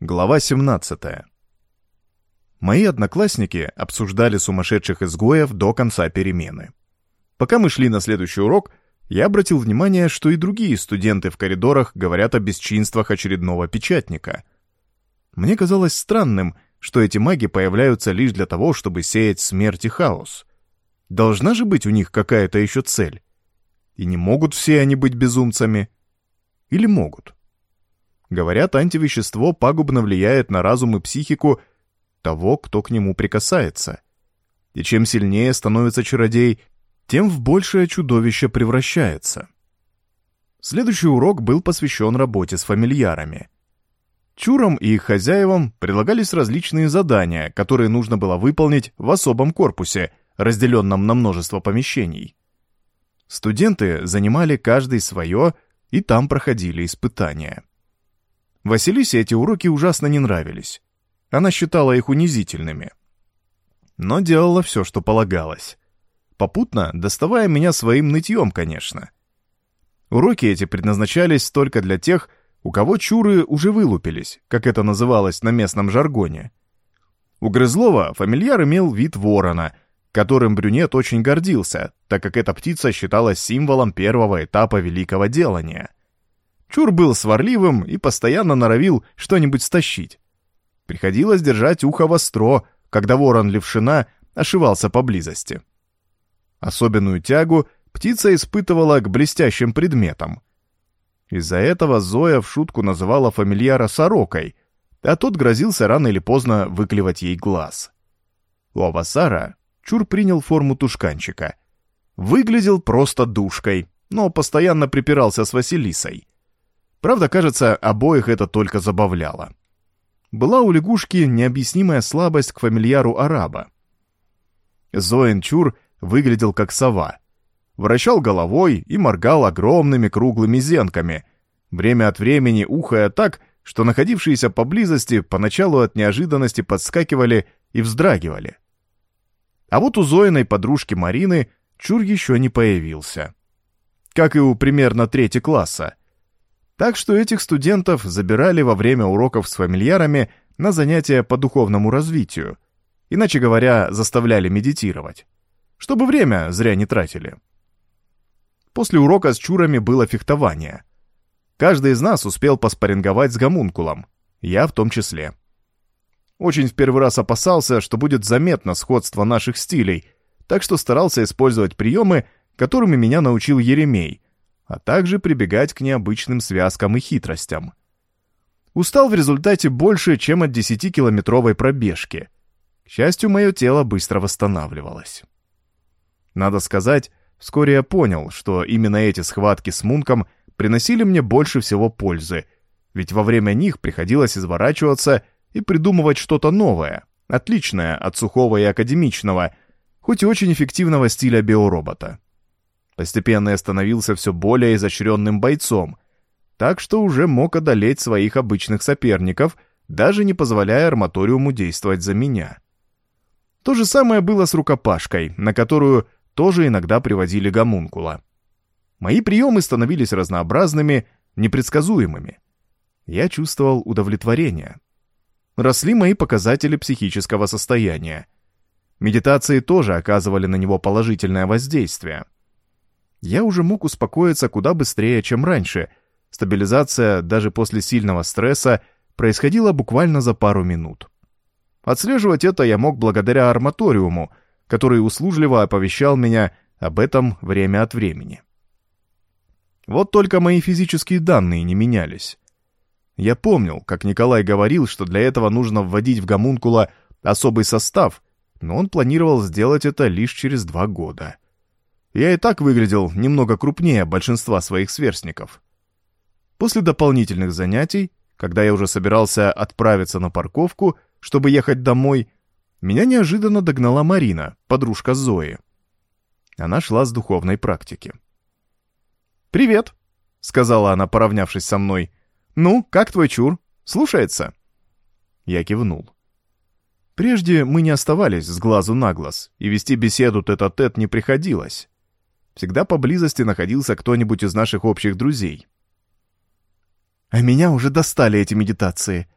Глава 17. Мои одноклассники обсуждали сумасшедших изгоев до конца перемены. Пока мы шли на следующий урок, я обратил внимание, что и другие студенты в коридорах говорят о бесчинствах очередного печатника. Мне казалось странным, что эти маги появляются лишь для того, чтобы сеять смерть и хаос. Должна же быть у них какая-то еще цель. И не могут все они быть безумцами. Или могут? Говорят, антивещество пагубно влияет на разум и психику того, кто к нему прикасается. И чем сильнее становится чародей, тем в большее чудовище превращается. Следующий урок был посвящен работе с фамильярами. Чурам и их хозяевам предлагались различные задания, которые нужно было выполнить в особом корпусе, разделенном на множество помещений. Студенты занимали каждый свое, и там проходили испытания. Василисе эти уроки ужасно не нравились. Она считала их унизительными. Но делала все, что полагалось. Попутно доставая меня своим нытьем, конечно. Уроки эти предназначались только для тех, у кого чуры уже вылупились, как это называлось на местном жаргоне. У Грызлова фамильяр имел вид ворона, которым брюнет очень гордился, так как эта птица считалась символом первого этапа великого делания. Чур был сварливым и постоянно норовил что-нибудь стащить. Приходилось держать ухо востро, когда ворон левшина ошивался поблизости. Особенную тягу птица испытывала к блестящим предметам. Из-за этого Зоя в шутку называла фамильяра сорокой, а тот грозился рано или поздно выклевать ей глаз. У Авасара Чур принял форму тушканчика. Выглядел просто душкой, но постоянно припирался с Василисой. Правда, кажется, обоих это только забавляло. Была у лягушки необъяснимая слабость к фамильяру араба. Зоин Чур выглядел как сова. Вращал головой и моргал огромными круглыми зенками, время от времени ухая так, что находившиеся поблизости поначалу от неожиданности подскакивали и вздрагивали. А вот у Зоиной подружки Марины Чур еще не появился. Как и у примерно третьего класса — так что этих студентов забирали во время уроков с фамильярами на занятия по духовному развитию, иначе говоря, заставляли медитировать, чтобы время зря не тратили. После урока с чурами было фехтование. Каждый из нас успел поспоринговать с гомункулом, я в том числе. Очень в первый раз опасался, что будет заметно сходство наших стилей, так что старался использовать приемы, которыми меня научил Еремей — а также прибегать к необычным связкам и хитростям. Устал в результате больше, чем от 10-километровой пробежки. К счастью, мое тело быстро восстанавливалось. Надо сказать, вскоре я понял, что именно эти схватки с Мунком приносили мне больше всего пользы, ведь во время них приходилось изворачиваться и придумывать что-то новое, отличное от сухого и академичного, хоть и очень эффективного стиля биоробота. Постепенно я становился все более изощренным бойцом, так что уже мог одолеть своих обычных соперников, даже не позволяя арматориуму действовать за меня. То же самое было с рукопашкой, на которую тоже иногда приводили гомункула. Мои приемы становились разнообразными, непредсказуемыми. Я чувствовал удовлетворение. Росли мои показатели психического состояния. Медитации тоже оказывали на него положительное воздействие я уже мог успокоиться куда быстрее, чем раньше. Стабилизация даже после сильного стресса происходила буквально за пару минут. Отслеживать это я мог благодаря арматориуму, который услужливо оповещал меня об этом время от времени. Вот только мои физические данные не менялись. Я помнил, как Николай говорил, что для этого нужно вводить в гомункула особый состав, но он планировал сделать это лишь через два года. Я и так выглядел немного крупнее большинства своих сверстников. После дополнительных занятий, когда я уже собирался отправиться на парковку, чтобы ехать домой, меня неожиданно догнала Марина, подружка Зои. Она шла с духовной практики. «Привет», — сказала она, поравнявшись со мной. «Ну, как твой чур? Слушается?» Я кивнул. Прежде мы не оставались с глазу на глаз, и вести беседу тет-а-тет -тет не приходилось всегда поблизости находился кто-нибудь из наших общих друзей. «А меня уже достали эти медитации»,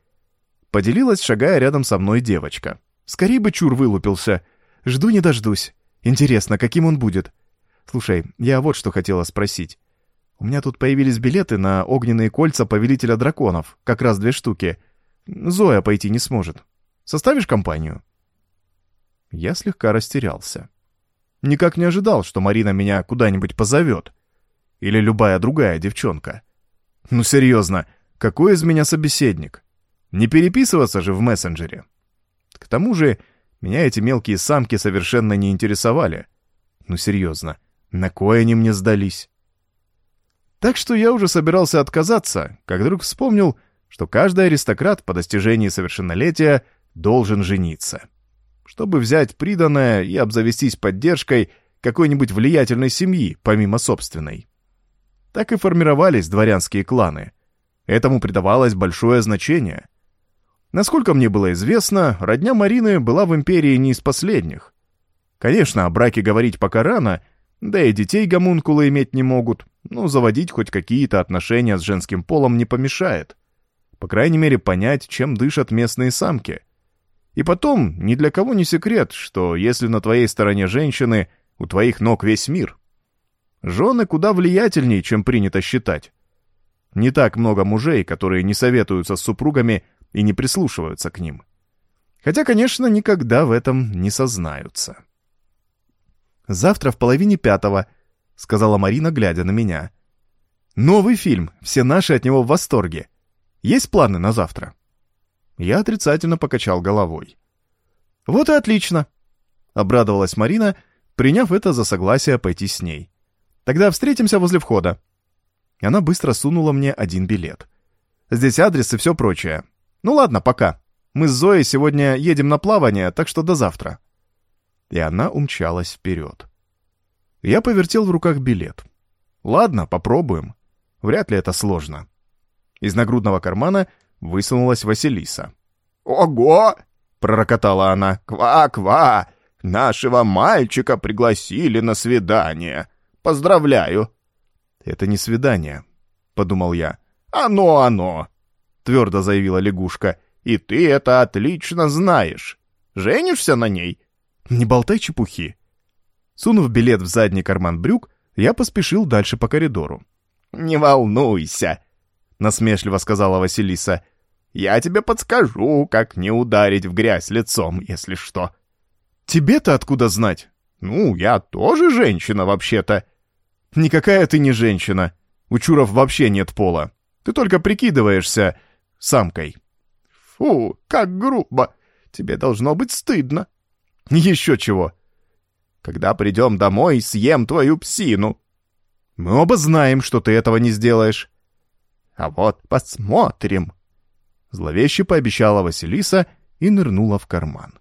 поделилась, шагая рядом со мной девочка. «Скорей бы чур вылупился. Жду не дождусь. Интересно, каким он будет? Слушай, я вот что хотела спросить. У меня тут появились билеты на огненные кольца Повелителя Драконов, как раз две штуки. Зоя пойти не сможет. Составишь компанию?» Я слегка растерялся. Никак не ожидал, что Марина меня куда-нибудь позовет. Или любая другая девчонка. Ну серьезно, какой из меня собеседник? Не переписываться же в мессенджере. К тому же, меня эти мелкие самки совершенно не интересовали. Ну серьезно, на кое они мне сдались? Так что я уже собирался отказаться, как вдруг вспомнил, что каждый аристократ по достижении совершеннолетия должен жениться. Чтобы взять приданное и обзавестись поддержкой какой-нибудь влиятельной семьи, помимо собственной. Так и формировались дворянские кланы. Этому придавалось большое значение. Насколько мне было известно, родня Марины была в империи не из последних. Конечно, о браке говорить пока рано, да и детей гомункулы иметь не могут, но заводить хоть какие-то отношения с женским полом не помешает. По крайней мере, понять, чем дышат местные самки. И потом, ни для кого не секрет, что если на твоей стороне женщины, у твоих ног весь мир. Жены куда влиятельнее, чем принято считать. Не так много мужей, которые не советуются с супругами и не прислушиваются к ним. Хотя, конечно, никогда в этом не сознаются. «Завтра в половине пятого», — сказала Марина, глядя на меня. «Новый фильм, все наши от него в восторге. Есть планы на завтра?» Я отрицательно покачал головой. «Вот и отлично», — обрадовалась Марина, приняв это за согласие пойти с ней. «Тогда встретимся возле входа». Она быстро сунула мне один билет. «Здесь адрес и все прочее. Ну ладно, пока. Мы с Зоей сегодня едем на плавание, так что до завтра». И она умчалась вперед. Я повертел в руках билет. «Ладно, попробуем. Вряд ли это сложно». Из нагрудного кармана высунулась Василиса. «Ого!» — пророкотала она. «Ква-ква! Нашего мальчика пригласили на свидание. Поздравляю!» «Это не свидание», — подумал я. «Оно, оно!» — твердо заявила лягушка. «И ты это отлично знаешь. Женишься на ней?» «Не болтай чепухи». Сунув билет в задний карман брюк, я поспешил дальше по коридору. «Не волнуйся», — насмешливо сказала Василиса. «Я тебе подскажу, как не ударить в грязь лицом, если что». «Тебе-то откуда знать?» «Ну, я тоже женщина, вообще-то». «Никакая ты не женщина. У Чуров вообще нет пола. Ты только прикидываешься самкой». «Фу, как грубо. Тебе должно быть стыдно». «Еще чего». «Когда придем домой, съем твою псину». «Мы оба знаем, что ты этого не сделаешь». А вот посмотрим. Зловеще пообещала Василиса и нырнула в карман.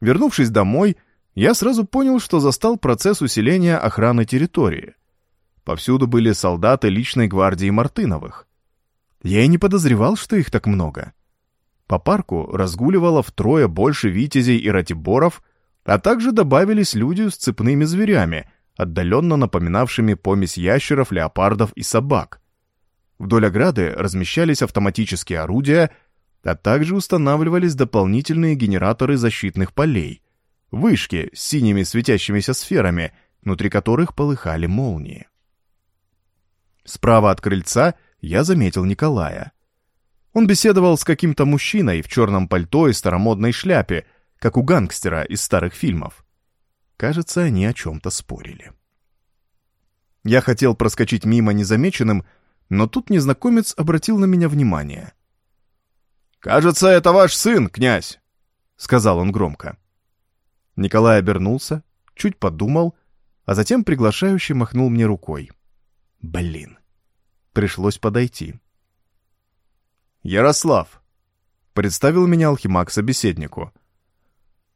Вернувшись домой, я сразу понял, что застал процесс усиления охраны территории. Повсюду были солдаты личной гвардии Мартыновых. Я и не подозревал, что их так много. По парку разгуливало втрое больше витязей и ратиборов, а также добавились люди с цепными зверями, отдаленно напоминавшими помесь ящеров, леопардов и собак — Вдоль ограды размещались автоматические орудия, а также устанавливались дополнительные генераторы защитных полей, вышки с синими светящимися сферами, внутри которых полыхали молнии. Справа от крыльца я заметил Николая. Он беседовал с каким-то мужчиной в черном пальто и старомодной шляпе, как у гангстера из старых фильмов. Кажется, они о чем-то спорили. Я хотел проскочить мимо незамеченным, но тут незнакомец обратил на меня внимание. «Кажется, это ваш сын, князь!» — сказал он громко. Николай обернулся, чуть подумал, а затем приглашающе махнул мне рукой. Блин, пришлось подойти. «Ярослав!» — представил меня алхимак собеседнику.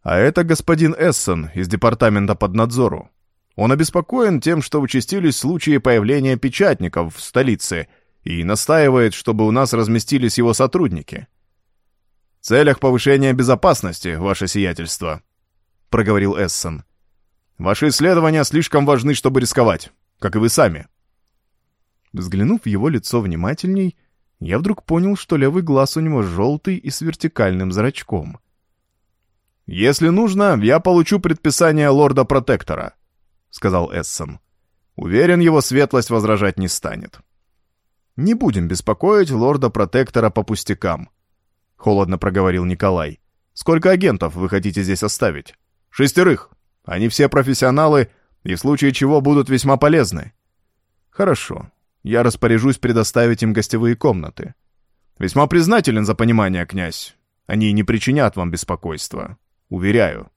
«А это господин Эссон из департамента под надзору. Он обеспокоен тем, что участились случаи появления печатников в столице и настаивает, чтобы у нас разместились его сотрудники. «В целях повышения безопасности, ваше сиятельство», — проговорил Эссон. «Ваши исследования слишком важны, чтобы рисковать, как и вы сами». Взглянув в его лицо внимательней, Я вдруг понял, что левый глаз у него желтый и с вертикальным зрачком. «Если нужно, я получу предписание лорда-протектора», — сказал Эссон. «Уверен, его светлость возражать не станет». «Не будем беспокоить лорда-протектора по пустякам», — холодно проговорил Николай. «Сколько агентов вы хотите здесь оставить?» «Шестерых. Они все профессионалы и в случае чего будут весьма полезны». «Хорошо. Я распоряжусь предоставить им гостевые комнаты. Весьма признателен за понимание, князь. Они не причинят вам беспокойства. Уверяю.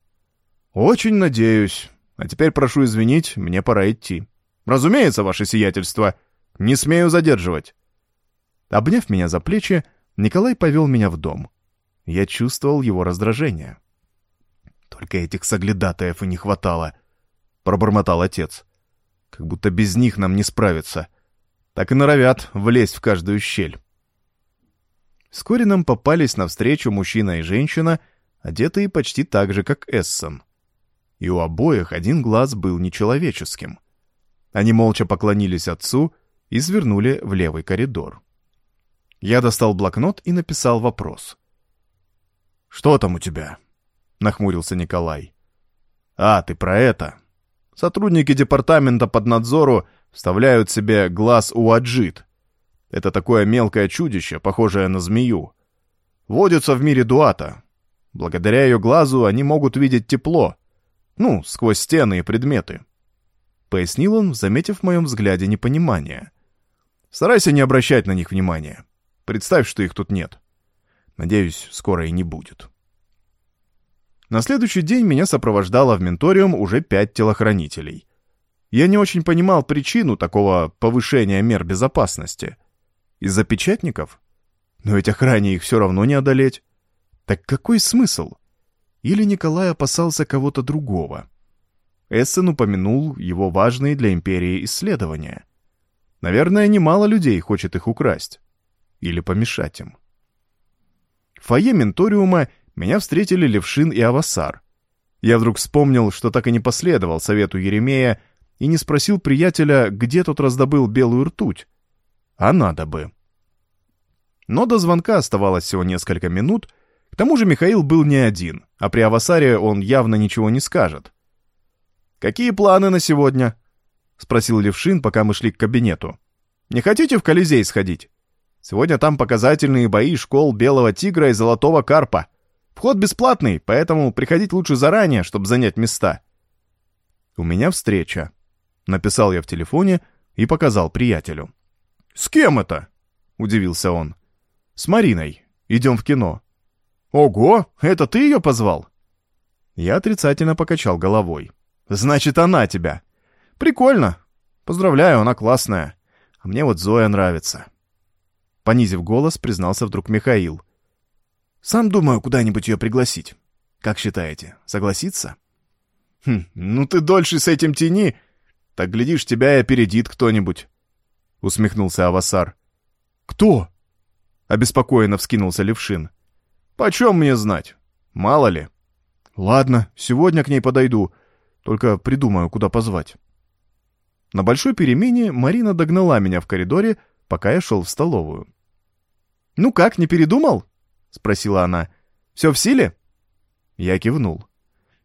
Очень надеюсь. А теперь прошу извинить, мне пора идти. Разумеется, ваше сиятельство. Не смею задерживать. Обняв меня за плечи, Николай повел меня в дом. Я чувствовал его раздражение. «Только этих соглядатаев и не хватало», — пробормотал отец. «Как будто без них нам не справиться так и норовят влезть в каждую щель. Вскоре нам попались навстречу мужчина и женщина, одетые почти так же, как Эссон. И у обоих один глаз был нечеловеческим. Они молча поклонились отцу и свернули в левый коридор. Я достал блокнот и написал вопрос. «Что там у тебя?» — нахмурился Николай. «А, ты про это. Сотрудники департамента под надзору вставляют себе глаз у аджит. Это такое мелкое чудище, похожее на змею. Водится в мире дуата. Благодаря ее глазу они могут видеть тепло. Ну, сквозь стены и предметы. Пояснил он, заметив в моем взгляде непонимание. Старайся не обращать на них внимания. Представь, что их тут нет. Надеюсь, скоро и не будет. На следующий день меня сопровождало в менториум уже пять телохранителей — я не очень понимал причину такого повышения мер безопасности. Из-за печатников? Но ведь охране их все равно не одолеть. Так какой смысл? Или Николай опасался кого-то другого? Эссен упомянул его важные для империи исследования. Наверное, немало людей хочет их украсть. Или помешать им. В фойе Менториума меня встретили Левшин и Авасар. Я вдруг вспомнил, что так и не последовал совету Еремея и не спросил приятеля, где тот раздобыл белую ртуть. А надо бы. Но до звонка оставалось всего несколько минут, к тому же Михаил был не один, а при Авасаре он явно ничего не скажет. «Какие планы на сегодня?» — спросил Левшин, пока мы шли к кабинету. «Не хотите в Колизей сходить? Сегодня там показательные бои школ Белого Тигра и Золотого Карпа. Вход бесплатный, поэтому приходить лучше заранее, чтобы занять места». «У меня встреча», Написал я в телефоне и показал приятелю. «С кем это?» — удивился он. «С Мариной. Идем в кино». «Ого, это ты ее позвал?» Я отрицательно покачал головой. «Значит, она тебя. Прикольно. Поздравляю, она классная. А мне вот Зоя нравится». Понизив голос, признался вдруг Михаил. «Сам думаю куда-нибудь ее пригласить. Как считаете, согласится?» «Хм, ну ты дольше с этим тяни, так, глядишь, тебя и опередит кто-нибудь. Усмехнулся Авасар. Кто? Обеспокоенно вскинулся Левшин. Почем мне знать? Мало ли. Ладно, сегодня к ней подойду. Только придумаю, куда позвать. На большой перемене Марина догнала меня в коридоре, пока я шел в столовую. «Ну как, не передумал?» — спросила она. «Все в силе?» Я кивнул.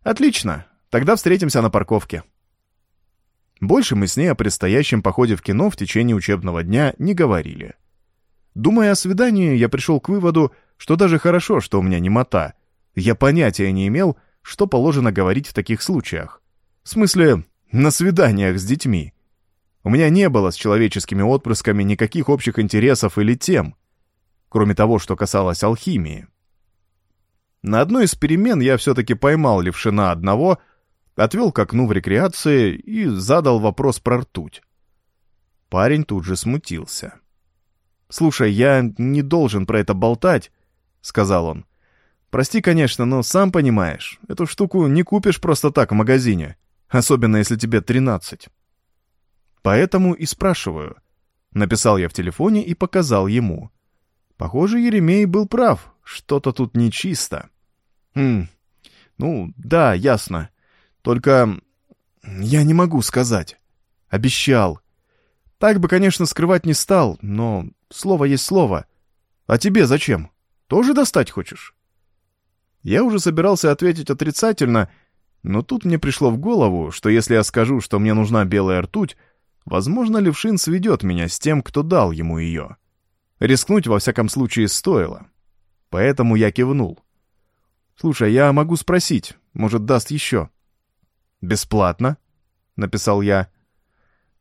«Отлично. Тогда встретимся на парковке». Больше мы с ней о предстоящем походе в кино в течение учебного дня не говорили. Думая о свидании, я пришел к выводу, что даже хорошо, что у меня немота. Я понятия не имел, что положено говорить в таких случаях. В смысле, на свиданиях с детьми. У меня не было с человеческими отпрысками никаких общих интересов или тем, кроме того, что касалось алхимии. На одной из перемен я все-таки поймал левшина одного, отвел к окну в рекреации и задал вопрос про ртуть. Парень тут же смутился. «Слушай, я не должен про это болтать», — сказал он. «Прости, конечно, но сам понимаешь, эту штуку не купишь просто так в магазине, особенно если тебе тринадцать». «Поэтому и спрашиваю». Написал я в телефоне и показал ему. Похоже, Еремей был прав, что-то тут нечисто. «Хм, ну, да, ясно. Только я не могу сказать. Обещал. Так бы, конечно, скрывать не стал, но Слово есть слово. А тебе зачем? Тоже достать хочешь?» Я уже собирался ответить отрицательно, но тут мне пришло в голову, что если я скажу, что мне нужна белая ртуть, возможно, Левшин сведет меня с тем, кто дал ему ее. Рискнуть, во всяком случае, стоило. Поэтому я кивнул. «Слушай, я могу спросить, может, даст еще?» «Бесплатно?» — написал я.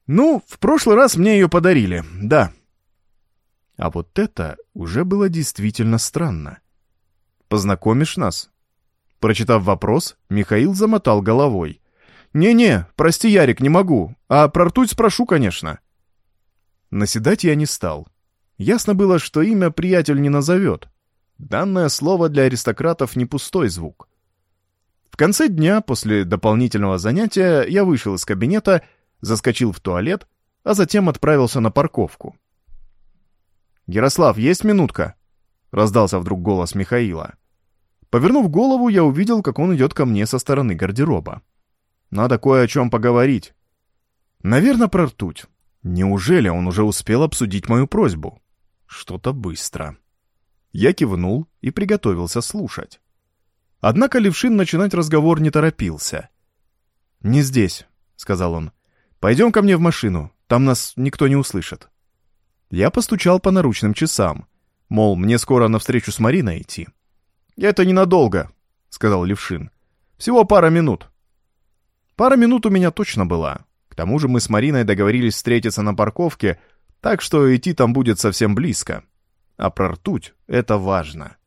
«Ну, в прошлый раз мне ее подарили, да». А вот это уже было действительно странно. «Познакомишь нас?» Прочитав вопрос, Михаил замотал головой. «Не-не, прости, Ярик, не могу. А про ртуть спрошу, конечно». Наседать я не стал. Ясно было, что имя приятель не назовет. Данное слово для аристократов не пустой звук. В конце дня, после дополнительного занятия, я вышел из кабинета, заскочил в туалет, а затем отправился на парковку. «Ярослав, есть минутка?» — раздался вдруг голос Михаила. Повернув голову, я увидел, как он идет ко мне со стороны гардероба. Надо кое о чем поговорить. Наверное, про ртуть. Неужели он уже успел обсудить мою просьбу? Что-то быстро. Я кивнул и приготовился слушать. Однако Левшин начинать разговор не торопился. «Не здесь», — сказал он. «Пойдем ко мне в машину, там нас никто не услышит». Я постучал по наручным часам, мол, мне скоро на встречу с Мариной идти. «Это ненадолго», — сказал Левшин. «Всего пара минут». Пара минут у меня точно была. К тому же мы с Мариной договорились встретиться на парковке, так что идти там будет совсем близко. А про ртуть — это важно.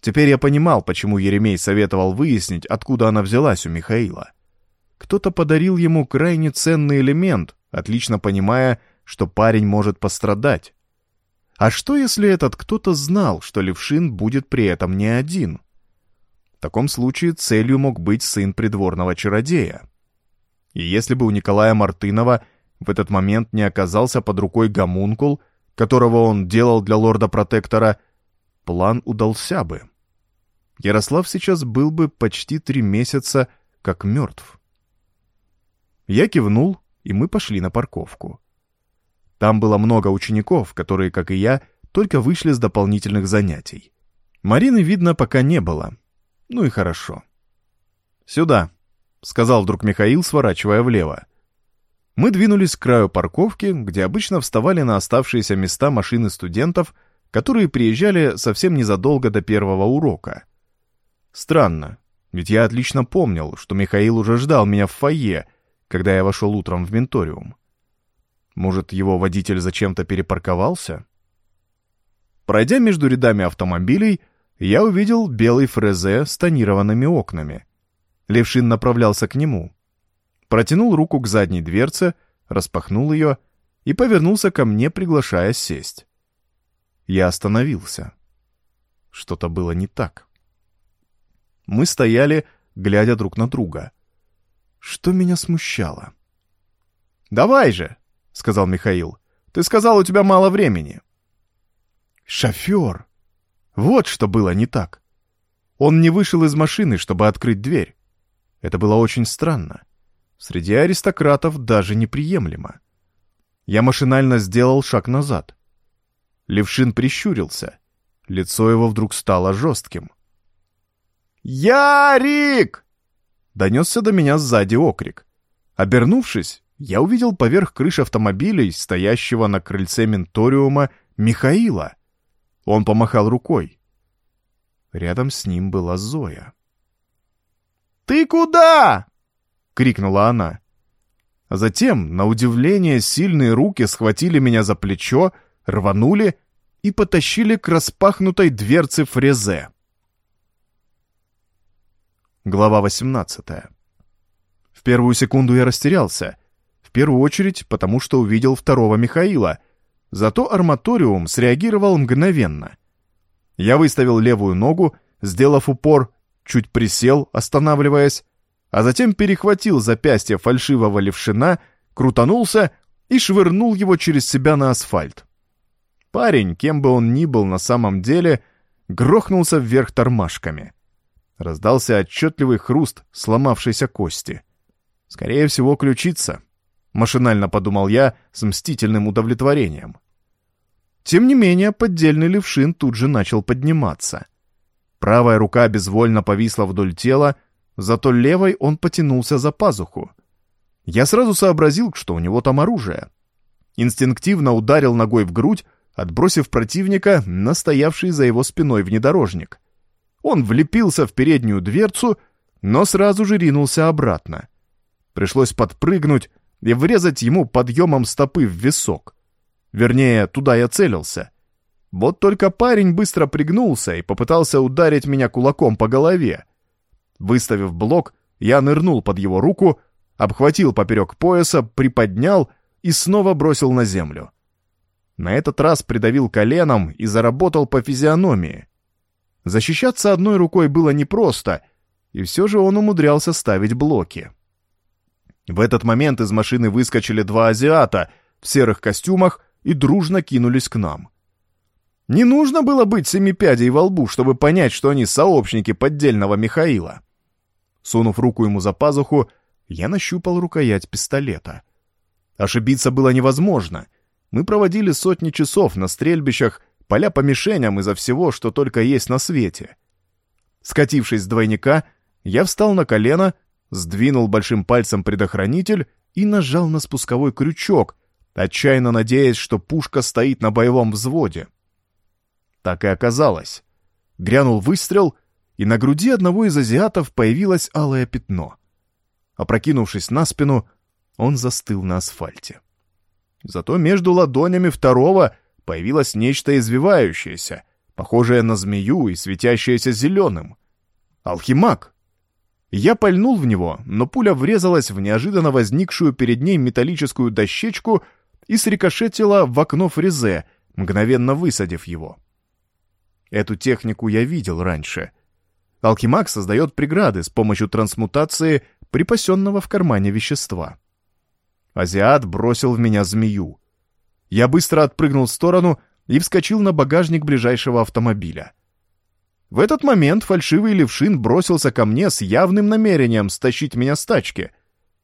Теперь я понимал, почему Еремей советовал выяснить, откуда она взялась у Михаила. Кто-то подарил ему крайне ценный элемент, отлично понимая, что парень может пострадать. А что, если этот кто-то знал, что Левшин будет при этом не один? В таком случае целью мог быть сын придворного чародея. И если бы у Николая Мартынова в этот момент не оказался под рукой гомункул, которого он делал для лорда-протектора, план удался бы. Ярослав сейчас был бы почти три месяца как мертв. Я кивнул, и мы пошли на парковку. Там было много учеников, которые, как и я, только вышли с дополнительных занятий. Марины, видно, пока не было. Ну и хорошо. «Сюда», — сказал вдруг Михаил, сворачивая влево. Мы двинулись к краю парковки, где обычно вставали на оставшиеся места машины студентов, которые приезжали совсем незадолго до первого урока. Странно, ведь я отлично помнил, что Михаил уже ждал меня в фойе, когда я вошел утром в менториум. Может, его водитель зачем-то перепарковался? Пройдя между рядами автомобилей, я увидел белый фрезе с тонированными окнами. Левшин направлялся к нему. Протянул руку к задней дверце, распахнул ее и повернулся ко мне, приглашая сесть. Я остановился. Что-то было не так. Мы стояли, глядя друг на друга. Что меня смущало? «Давай же!» — сказал Михаил. «Ты сказал, у тебя мало времени». «Шофер!» Вот что было не так. Он не вышел из машины, чтобы открыть дверь. Это было очень странно. Среди аристократов даже неприемлемо. Я машинально сделал шаг назад. Левшин прищурился. Лицо его вдруг стало жестким. «Ярик!» Донесся до меня сзади окрик. Обернувшись, я увидел поверх крыш автомобилей, стоящего на крыльце Менториума, Михаила. Он помахал рукой. Рядом с ним была Зоя. «Ты куда?» — крикнула она. А затем, на удивление, сильные руки схватили меня за плечо, рванули и потащили к распахнутой дверце фрезе. Глава 18 В первую секунду я растерялся, в первую очередь, потому что увидел второго Михаила. Зато арматориум среагировал мгновенно. Я выставил левую ногу, сделав упор, чуть присел, останавливаясь, а затем перехватил запястье фальшивого левшина, крутанулся и швырнул его через себя на асфальт. Парень, кем бы он ни был на самом деле, грохнулся вверх тормашками. Раздался отчетливый хруст сломавшейся кости. Скорее всего, ключица. Машинально подумал я с мстительным удовлетворением. Тем не менее, поддельный левшин тут же начал подниматься. Правая рука безвольно повисла вдоль тела, зато левой он потянулся за пазуху. Я сразу сообразил, что у него там оружие. Инстинктивно ударил ногой в грудь, отбросив противника на стоявший за его спиной внедорожник. Он влепился в переднюю дверцу, но сразу же ринулся обратно. Пришлось подпрыгнуть и врезать ему подъемом стопы в висок. Вернее, туда я целился. Вот только парень быстро пригнулся и попытался ударить меня кулаком по голове. Выставив блок, я нырнул под его руку, обхватил поперек пояса, приподнял и снова бросил на землю. На этот раз придавил коленом и заработал по физиономии. Защищаться одной рукой было непросто, и все же он умудрялся ставить блоки. В этот момент из машины выскочили два азиата в серых костюмах и дружно кинулись к нам. Не нужно было быть семипядей во лбу, чтобы понять, что они сообщники поддельного Михаила. Сунув руку ему за пазуху, я нащупал рукоять пистолета. Ошибиться было невозможно. Мы проводили сотни часов на стрельбищах, поля по мишеням изо всего, что только есть на свете. Скатившись с двойника, я встал на колено, сдвинул большим пальцем предохранитель и нажал на спусковой крючок, отчаянно надеясь, что пушка стоит на боевом взводе. Так и оказалось. Грянул выстрел, и на груди одного из азиатов появилось алое пятно. Опрокинувшись на спину, он застыл на асфальте. Зато между ладонями второго появилось нечто извивающееся, похожее на змею и светящееся зеленым. Алхимаг! Я пальнул в него, но пуля врезалась в неожиданно возникшую перед ней металлическую дощечку и срикошетила в окно фрезе, мгновенно высадив его. Эту технику я видел раньше. Алхимаг создает преграды с помощью трансмутации припасенного в кармане вещества. Азиат бросил в меня змею. Я быстро отпрыгнул в сторону и вскочил на багажник ближайшего автомобиля. В этот момент фальшивый левшин бросился ко мне с явным намерением стащить меня с тачки.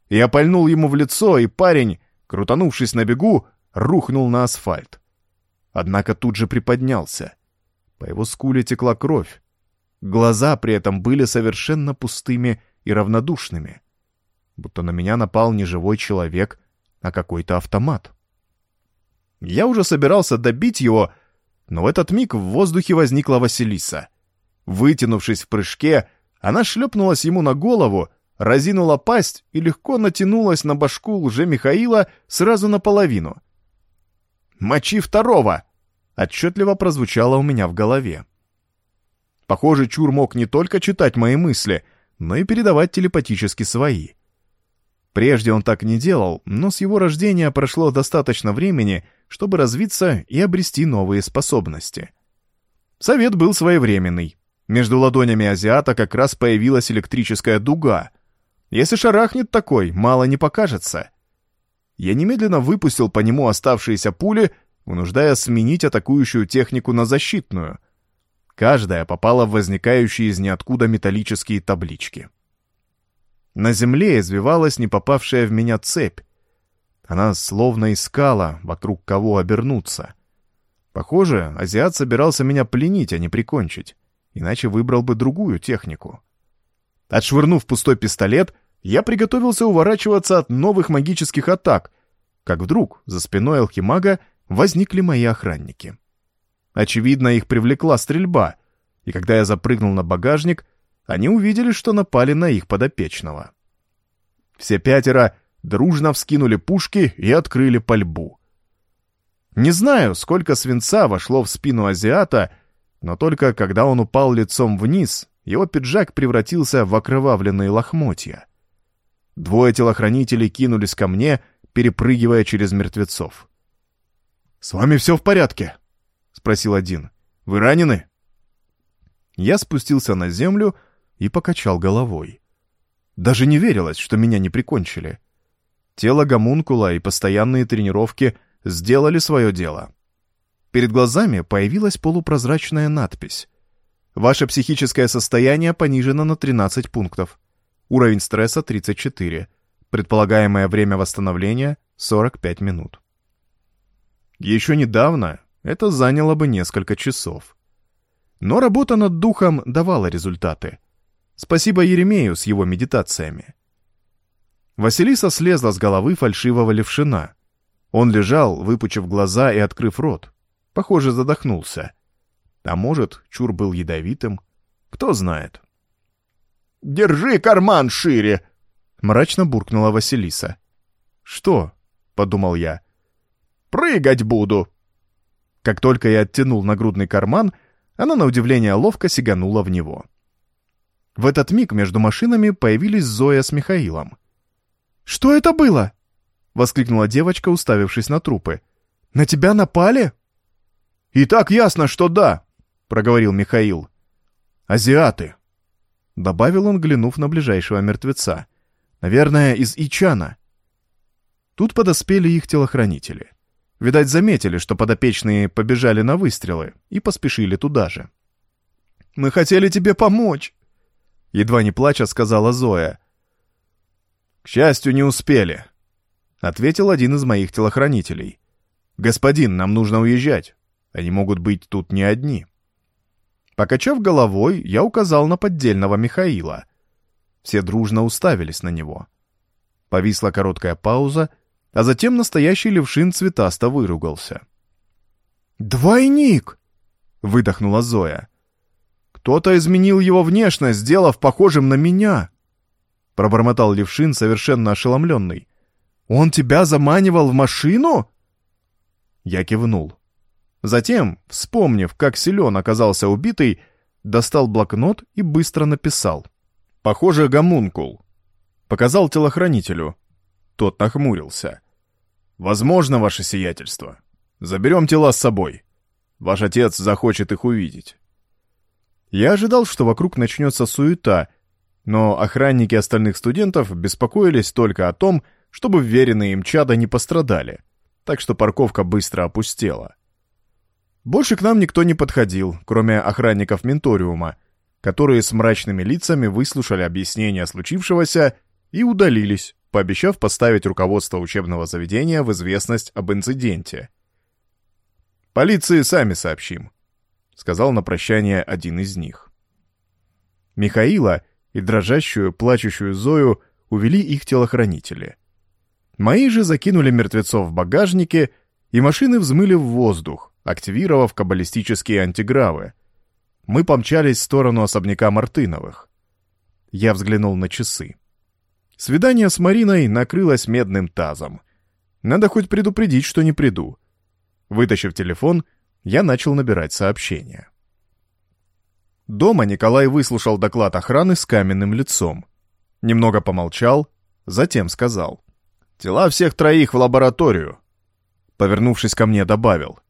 Я пальнул ему в лицо, и парень, крутанувшись на бегу, рухнул на асфальт. Однако тут же приподнялся. По его скуле текла кровь. Глаза при этом были совершенно пустыми и равнодушными. Будто на меня напал не живой человек, а какой-то автомат. Я уже собирался добить его, но в этот миг в воздухе возникла Василиса. Вытянувшись в прыжке, она шлепнулась ему на голову, разинула пасть и легко натянулась на башку лже-Михаила сразу наполовину. «Мочи второго!» — отчетливо прозвучало у меня в голове. Похоже, Чур мог не только читать мои мысли, но и передавать телепатически свои. Прежде он так не делал, но с его рождения прошло достаточно времени, чтобы развиться и обрести новые способности. Совет был своевременный. Между ладонями азиата как раз появилась электрическая дуга, если шарахнет такой, мало не покажется. Я немедленно выпустил по нему оставшиеся пули, вынуждая сменить атакующую технику на защитную. Каждая попала в возникающие из ниоткуда металлические таблички. На земле извивалась не попавшая в меня цепь. Она словно искала, вокруг кого обернуться. Похоже, азиат собирался меня пленить, а не прикончить, иначе выбрал бы другую технику. Отшвырнув пустой пистолет, я приготовился уворачиваться от новых магических атак, как вдруг за спиной алхимага возникли мои охранники. Очевидно, их привлекла стрельба, и когда я запрыгнул на багажник, они увидели, что напали на их подопечного. Все пятеро дружно вскинули пушки и открыли пальбу. Не знаю, сколько свинца вошло в спину азиата, но только когда он упал лицом вниз, его пиджак превратился в окровавленные лохмотья. Двое телохранителей кинулись ко мне, перепрыгивая через мертвецов. «С вами все в порядке?» — спросил один. «Вы ранены?» Я спустился на землю и покачал головой. Даже не верилось, что меня не прикончили. Тело гомункула и постоянные тренировки сделали свое дело. Перед глазами появилась полупрозрачная надпись Ваше психическое состояние понижено на 13 пунктов. Уровень стресса 34. Предполагаемое время восстановления 45 минут. Еще недавно это заняло бы несколько часов. Но работа над духом давала результаты. Спасибо Еремею с его медитациями. Василиса слезла с головы фальшивого левшина. Он лежал, выпучив глаза и открыв рот. Похоже, задохнулся. А может, чур был ядовитым? Кто знает. «Держи карман шире!» — мрачно буркнула Василиса. «Что?» — подумал я. «Прыгать буду!» Как только я оттянул нагрудный карман, она на удивление ловко сиганула в него. В этот миг между машинами появились Зоя с Михаилом. «Что это было?» — воскликнула девочка, уставившись на трупы. «На тебя напали?» «И так ясно, что да», — проговорил Михаил. «Азиаты», — добавил он, глянув на ближайшего мертвеца. «Наверное, из Ичана». Тут подоспели их телохранители. Видать, заметили, что подопечные побежали на выстрелы и поспешили туда же. «Мы хотели тебе помочь», — едва не плача сказала Зоя. «К счастью, не успели», — ответил один из моих телохранителей. «Господин, нам нужно уезжать. Они могут быть тут не одни». Покачав головой, я указал на поддельного Михаила. Все дружно уставились на него. Повисла короткая пауза, а затем настоящий левшин цветасто выругался. «Двойник!» — выдохнула Зоя. «Кто-то изменил его внешность, сделав похожим на меня!» пробормотал Левшин, совершенно ошеломленный. «Он тебя заманивал в машину?» Я кивнул. Затем, вспомнив, как силен оказался убитый, достал блокнот и быстро написал. «Похоже, гомункул». Показал телохранителю. Тот нахмурился. «Возможно, ваше сиятельство. Заберем тела с собой. Ваш отец захочет их увидеть». Я ожидал, что вокруг начнется суета, но охранники остальных студентов беспокоились только о том, чтобы вверенные им чада не пострадали, так что парковка быстро опустела. Больше к нам никто не подходил, кроме охранников Менториума, которые с мрачными лицами выслушали объяснения случившегося и удалились, пообещав поставить руководство учебного заведения в известность об инциденте. «Полиции сами сообщим», — сказал на прощание один из них. Михаила — и дрожащую, плачущую Зою увели их телохранители. Мои же закинули мертвецов в багажнике, и машины взмыли в воздух, активировав каббалистические антигравы. Мы помчались в сторону особняка Мартыновых. Я взглянул на часы. Свидание с Мариной накрылось медным тазом. Надо хоть предупредить, что не приду. Вытащив телефон, я начал набирать сообщения. Дома Николай выслушал доклад охраны с каменным лицом. Немного помолчал, затем сказал. «Тела всех троих в лабораторию». Повернувшись ко мне, добавил.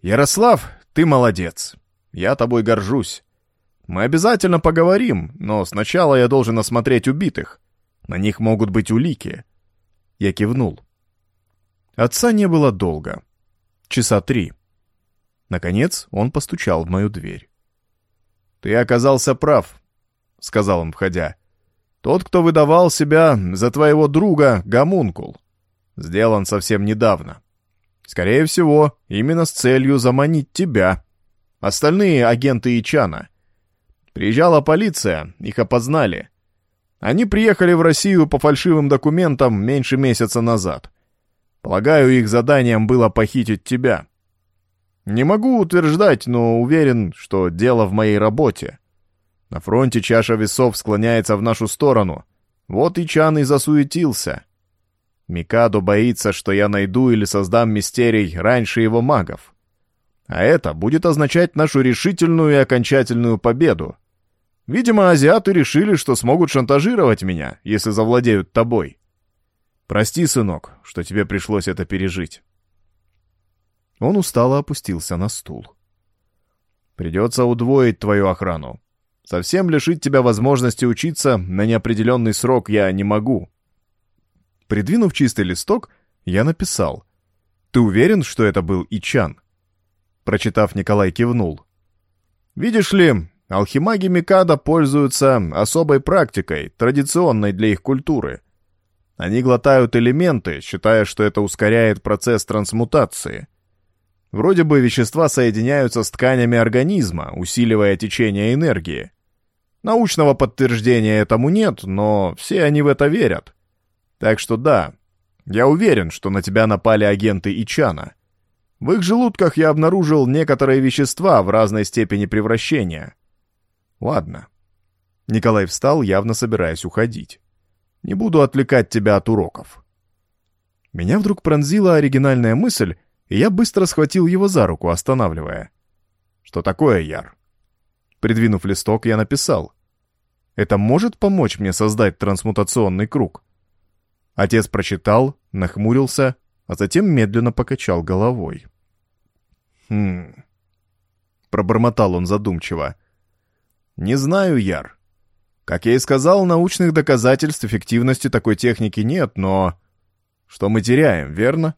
«Ярослав, ты молодец. Я тобой горжусь. Мы обязательно поговорим, но сначала я должен осмотреть убитых. На них могут быть улики». Я кивнул. Отца не было долго. Часа три. Наконец он постучал в мою дверь. «Ты оказался прав», — сказал он, входя. «Тот, кто выдавал себя за твоего друга, гомункул. Сделан совсем недавно. Скорее всего, именно с целью заманить тебя. Остальные агенты Ичана. Приезжала полиция, их опознали. Они приехали в Россию по фальшивым документам меньше месяца назад. Полагаю, их заданием было похитить тебя. Не могу утверждать, но уверен, что дело в моей работе. На фронте чаша весов склоняется в нашу сторону. Вот и Чан и засуетился. Микадо боится, что я найду или создам мистерий раньше его магов. А это будет означать нашу решительную и окончательную победу. Видимо, азиаты решили, что смогут шантажировать меня, если завладеют тобой. Прости, сынок, что тебе пришлось это пережить. Он устало опустился на стул. «Придется удвоить твою охрану. Совсем лишить тебя возможности учиться на неопределенный срок я не могу». Придвинув чистый листок, я написал. «Ты уверен, что это был Ичан?» Прочитав, Николай кивнул. «Видишь ли, алхимаги Микада пользуются особой практикой, традиционной для их культуры. Они глотают элементы, считая, что это ускоряет процесс трансмутации». Вроде бы вещества соединяются с тканями организма, усиливая течение энергии. Научного подтверждения этому нет, но все они в это верят. Так что да, я уверен, что на тебя напали агенты Ичана. В их желудках я обнаружил некоторые вещества в разной степени превращения. Ладно. Николай встал, явно собираясь уходить. Не буду отвлекать тебя от уроков. Меня вдруг пронзила оригинальная мысль, и я быстро схватил его за руку, останавливая. «Что такое, Яр?» Придвинув листок, я написал. «Это может помочь мне создать трансмутационный круг?» Отец прочитал, нахмурился, а затем медленно покачал головой. «Хм...» Пробормотал он задумчиво. «Не знаю, Яр. Как я и сказал, научных доказательств эффективности такой техники нет, но... Что мы теряем, верно?»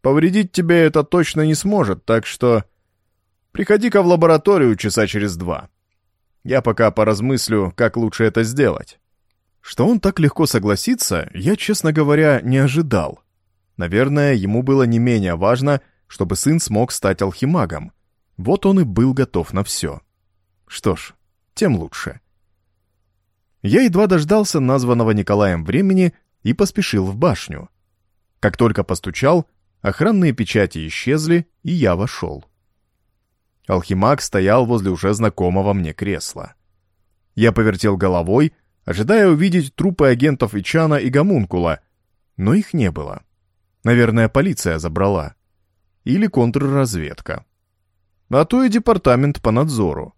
Повредить тебе это точно не сможет, так что... Приходи-ка в лабораторию часа через два. Я пока поразмыслю, как лучше это сделать». Что он так легко согласится, я, честно говоря, не ожидал. Наверное, ему было не менее важно, чтобы сын смог стать алхимагом. Вот он и был готов на все. Что ж, тем лучше. Я едва дождался названного Николаем времени и поспешил в башню. Как только постучал, Охранные печати исчезли, и я вошел. Алхимаг стоял возле уже знакомого мне кресла. Я повертел головой, ожидая увидеть трупы агентов Ичана и Гомункула, но их не было. Наверное, полиция забрала. Или контрразведка. А то и департамент по надзору.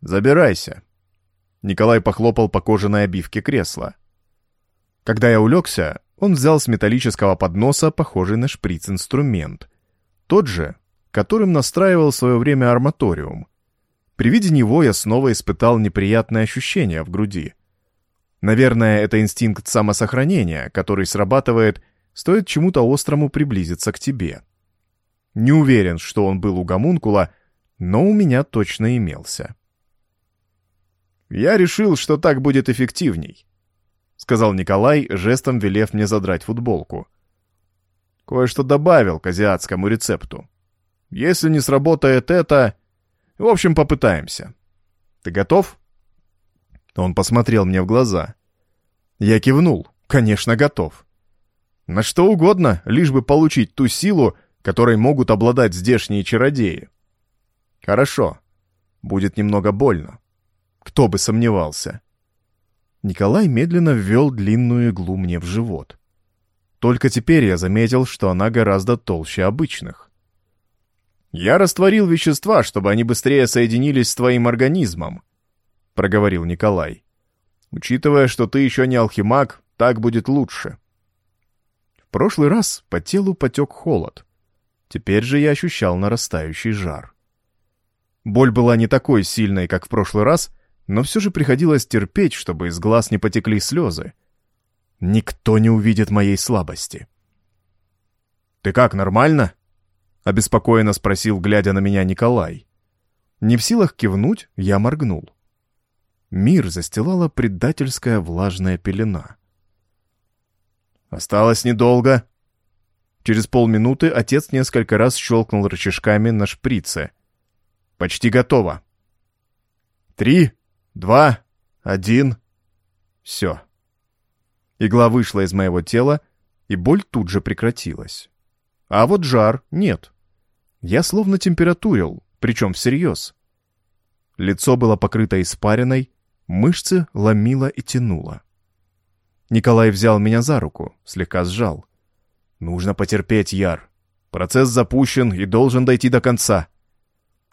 «Забирайся», — Николай похлопал по кожаной обивке кресла. Когда я улегся, он взял с металлического подноса похожий на шприц инструмент. Тот же, которым настраивал в свое время арматориум. При виде него я снова испытал неприятное ощущение в груди. Наверное, это инстинкт самосохранения, который срабатывает, стоит чему-то острому приблизиться к тебе. Не уверен, что он был у гомункула, но у меня точно имелся. Я решил, что так будет эффективней сказал Николай, жестом велев мне задрать футболку. Кое-что добавил к азиатскому рецепту. Если не сработает это... В общем, попытаемся. Ты готов? Он посмотрел мне в глаза. Я кивнул. Конечно, готов. На что угодно, лишь бы получить ту силу, которой могут обладать здешние чародеи. Хорошо. Будет немного больно. Кто бы сомневался. Николай медленно ввел длинную иглу мне в живот. Только теперь я заметил, что она гораздо толще обычных. «Я растворил вещества, чтобы они быстрее соединились с твоим организмом», — проговорил Николай. «Учитывая, что ты еще не алхимаг, так будет лучше». В прошлый раз по телу потек холод. Теперь же я ощущал нарастающий жар. Боль была не такой сильной, как в прошлый раз — но все же приходилось терпеть, чтобы из глаз не потекли слезы. Никто не увидит моей слабости. «Ты как, нормально?» — обеспокоенно спросил, глядя на меня Николай. Не в силах кивнуть, я моргнул. Мир застилала предательская влажная пелена. «Осталось недолго». Через полминуты отец несколько раз щелкнул рычажками на шприце. «Почти готово». «Три, два, один. Все. Игла вышла из моего тела, и боль тут же прекратилась. А вот жар нет. Я словно температурил, причем всерьез. Лицо было покрыто испариной, мышцы ломило и тянуло. Николай взял меня за руку, слегка сжал. «Нужно потерпеть, Яр. Процесс запущен и должен дойти до конца».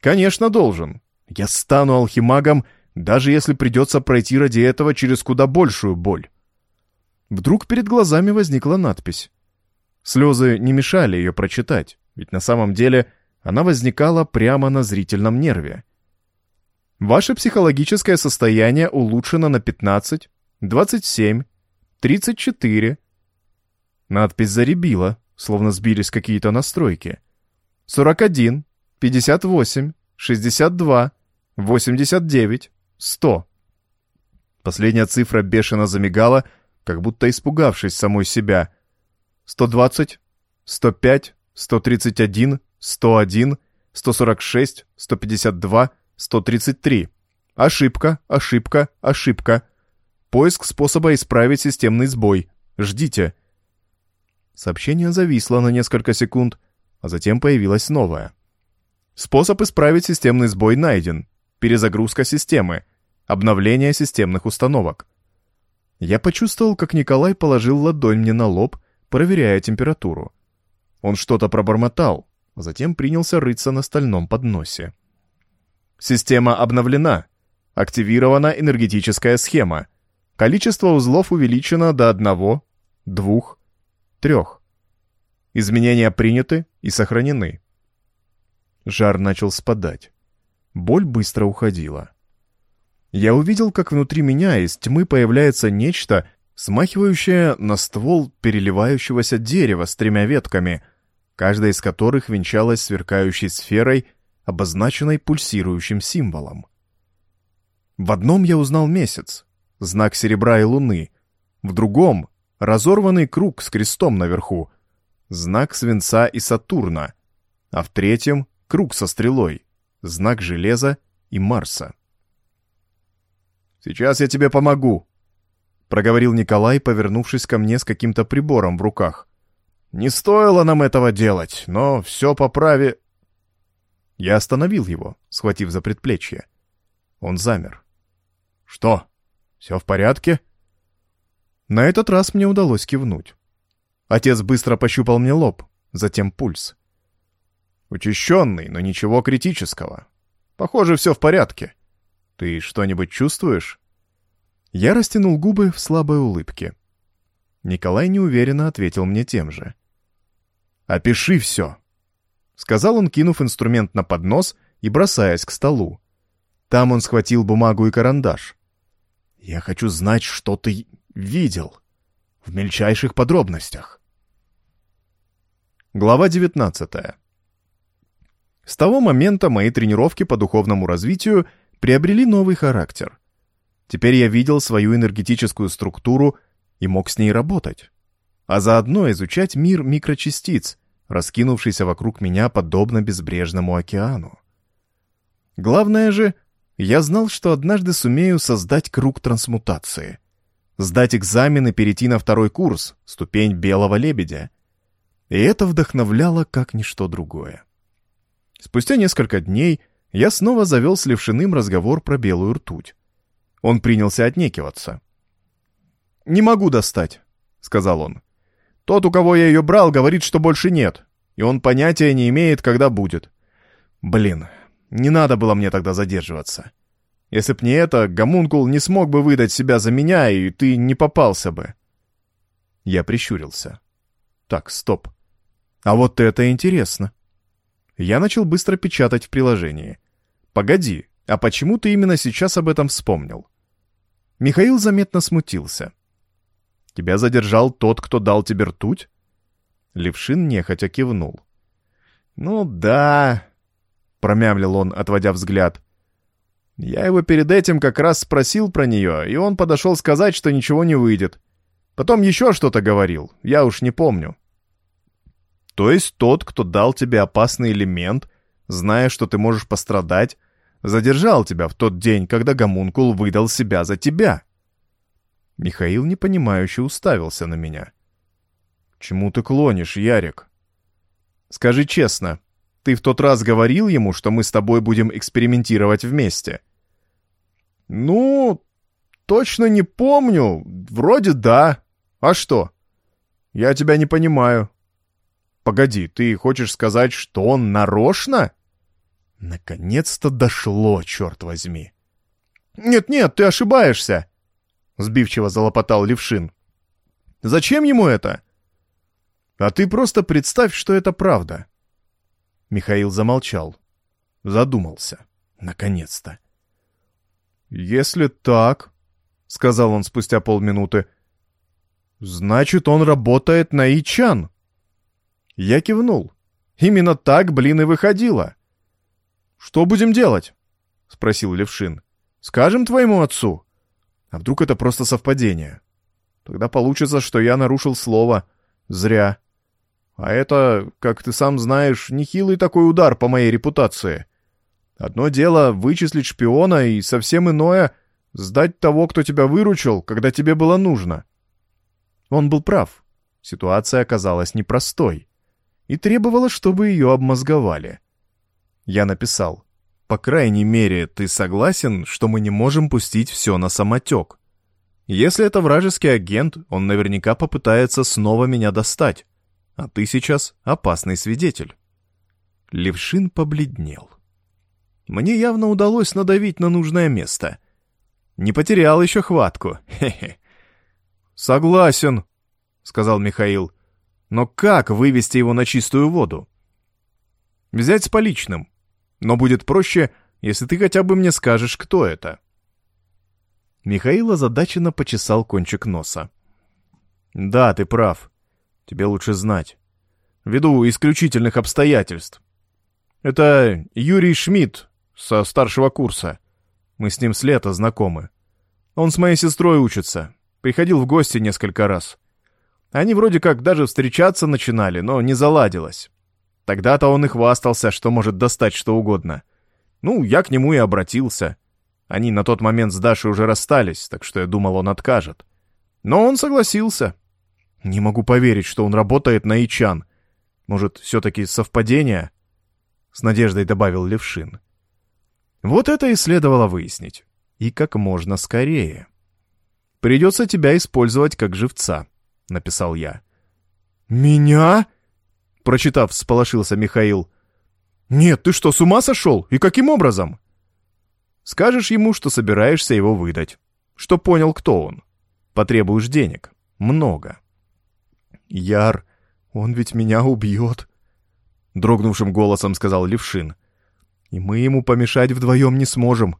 «Конечно, должен. Я стану алхимагом даже если придется пройти ради этого через куда большую боль. Вдруг перед глазами возникла надпись. Слезы не мешали ее прочитать, ведь на самом деле она возникала прямо на зрительном нерве. Ваше психологическое состояние улучшено на 15, 27, 34. Надпись заребила, словно сбились какие-то настройки. 41, 58, 62, 89, Сто. Последняя цифра бешено замигала, как будто испугавшись самой себя. Сто двадцать, сто пять, сто тридцать один, 101, 146, 152, 133. Ошибка, ошибка, ошибка. Поиск способа исправить системный сбой. Ждите. Сообщение зависло на несколько секунд, а затем появилось новое. Способ исправить системный сбой найден. Перезагрузка системы. Обновление системных установок. Я почувствовал, как Николай положил ладонь мне на лоб, проверяя температуру. Он что-то пробормотал, а затем принялся рыться на стальном подносе. Система обновлена. Активирована энергетическая схема. Количество узлов увеличено до одного, двух, трех. Изменения приняты и сохранены. Жар начал спадать. Боль быстро уходила. Я увидел, как внутри меня из тьмы появляется нечто, смахивающее на ствол переливающегося дерева с тремя ветками, каждая из которых венчалась сверкающей сферой, обозначенной пульсирующим символом. В одном я узнал месяц, знак серебра и луны, в другом — разорванный круг с крестом наверху, знак свинца и Сатурна, а в третьем — круг со стрелой, знак железа и Марса. «Сейчас я тебе помогу», — проговорил Николай, повернувшись ко мне с каким-то прибором в руках. «Не стоило нам этого делать, но все по праве...» Я остановил его, схватив за предплечье. Он замер. «Что, все в порядке?» На этот раз мне удалось кивнуть. Отец быстро пощупал мне лоб, затем пульс. Учащенный, но ничего критического. Похоже, все в порядке. Ты что-нибудь чувствуешь? Я растянул губы в слабой улыбке. Николай неуверенно ответил мне тем же. «Опиши все», сказал он, кинув инструмент на поднос и бросаясь к столу. Там он схватил бумагу и карандаш. «Я хочу знать, что ты видел. В мельчайших подробностях». Глава 19. С того момента мои тренировки по духовному развитию приобрели новый характер. Теперь я видел свою энергетическую структуру и мог с ней работать. А заодно изучать мир микрочастиц, раскинувшийся вокруг меня подобно безбрежному океану. Главное же, я знал, что однажды сумею создать круг трансмутации. Сдать экзамен и перейти на второй курс, ступень белого лебедя. И это вдохновляло как ничто другое. Спустя несколько дней я снова завел с Левшиным разговор про белую ртуть. Он принялся отнекиваться. «Не могу достать», — сказал он. Тот, у кого я ее брал, говорит, что больше нет, и он понятия не имеет, когда будет. Блин, не надо было мне тогда задерживаться. Если б не это, гомункул не смог бы выдать себя за меня, и ты не попался бы. Я прищурился. Так, стоп. А вот это интересно. Я начал быстро печатать в приложении. Погоди, а почему ты именно сейчас об этом вспомнил? Михаил заметно смутился. Тебя задержал тот, кто дал тебе ртуть?» Левшин нехотя кивнул. «Ну да», — промямлил он, отводя взгляд. «Я его перед этим как раз спросил про нее, и он подошел сказать, что ничего не выйдет. Потом еще что-то говорил, я уж не помню». «То есть тот, кто дал тебе опасный элемент, зная, что ты можешь пострадать, задержал тебя в тот день, когда гомункул выдал себя за тебя?» Михаил непонимающе уставился на меня. «Чему ты клонишь, Ярик?» «Скажи честно, ты в тот раз говорил ему, что мы с тобой будем экспериментировать вместе?» «Ну, точно не помню. Вроде да. А что? Я тебя не понимаю». «Погоди, ты хочешь сказать, что он нарочно?» «Наконец-то дошло, черт возьми!» «Нет-нет, ты ошибаешься!» сбивчиво залопотал Левшин. Зачем ему это? А ты просто представь, что это правда. Михаил замолчал. Задумался. Наконец-то. Если так, сказал он спустя полминуты, значит, он работает на Ичан. Я кивнул. Именно так, блин, и выходило. Что будем делать? спросил Левшин. Скажем твоему отцу? А вдруг это просто совпадение? Тогда получится, что я нарушил слово. Зря. А это, как ты сам знаешь, нехилый такой удар по моей репутации. Одно дело вычислить шпиона, и совсем иное — сдать того, кто тебя выручил, когда тебе было нужно. Он был прав. Ситуация оказалась непростой. И требовала, чтобы ее обмозговали. Я написал. По крайней мере, ты согласен, что мы не можем пустить все на самотек? Если это вражеский агент, он наверняка попытается снова меня достать. А ты сейчас опасный свидетель. Левшин побледнел. Мне явно удалось надавить на нужное место. Не потерял еще хватку. Хе-хе. Согласен, сказал Михаил. Но как вывести его на чистую воду? Взять с поличным. Но будет проще, если ты хотя бы мне скажешь, кто это. Михаил озадаченно почесал кончик носа. Да, ты прав. Тебе лучше знать. Ввиду исключительных обстоятельств. Это Юрий Шмидт со старшего курса. Мы с ним с лета знакомы. Он с моей сестрой учится. Приходил в гости несколько раз. Они вроде как даже встречаться начинали, но не заладилось. Тогда-то он и хвастался, что может достать что угодно. Ну, я к нему и обратился. Они на тот момент с Дашей уже расстались, так что я думал, он откажет. Но он согласился. Не могу поверить, что он работает на Ичан. Может, все-таки совпадение? С надеждой добавил Левшин. Вот это и следовало выяснить. И как можно скорее. Придется тебя использовать как живца, написал я. Меня? Прочитав, всполошился Михаил. Нет, ты что, с ума сошел? И каким образом? Скажешь ему, что собираешься его выдать. Что понял, кто он. Потребуешь денег. Много. Яр, он ведь меня убьет. Дрогнувшим голосом сказал Левшин. И мы ему помешать вдвоем не сможем.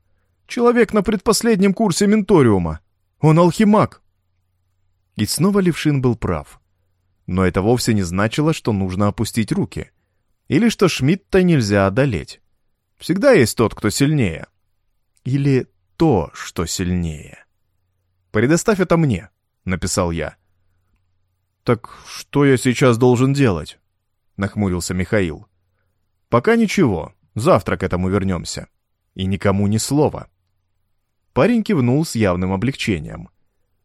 Человек на предпоследнем курсе менториума. Он алхимак. И снова Левшин был прав. Но это вовсе не значило, что нужно опустить руки. Или что Шмидта нельзя одолеть. Всегда есть тот, кто сильнее. Или то, что сильнее. «Предоставь это мне», — написал я. «Так что я сейчас должен делать?» — нахмурился Михаил. «Пока ничего. Завтра к этому вернемся. И никому ни слова». Парень кивнул с явным облегчением.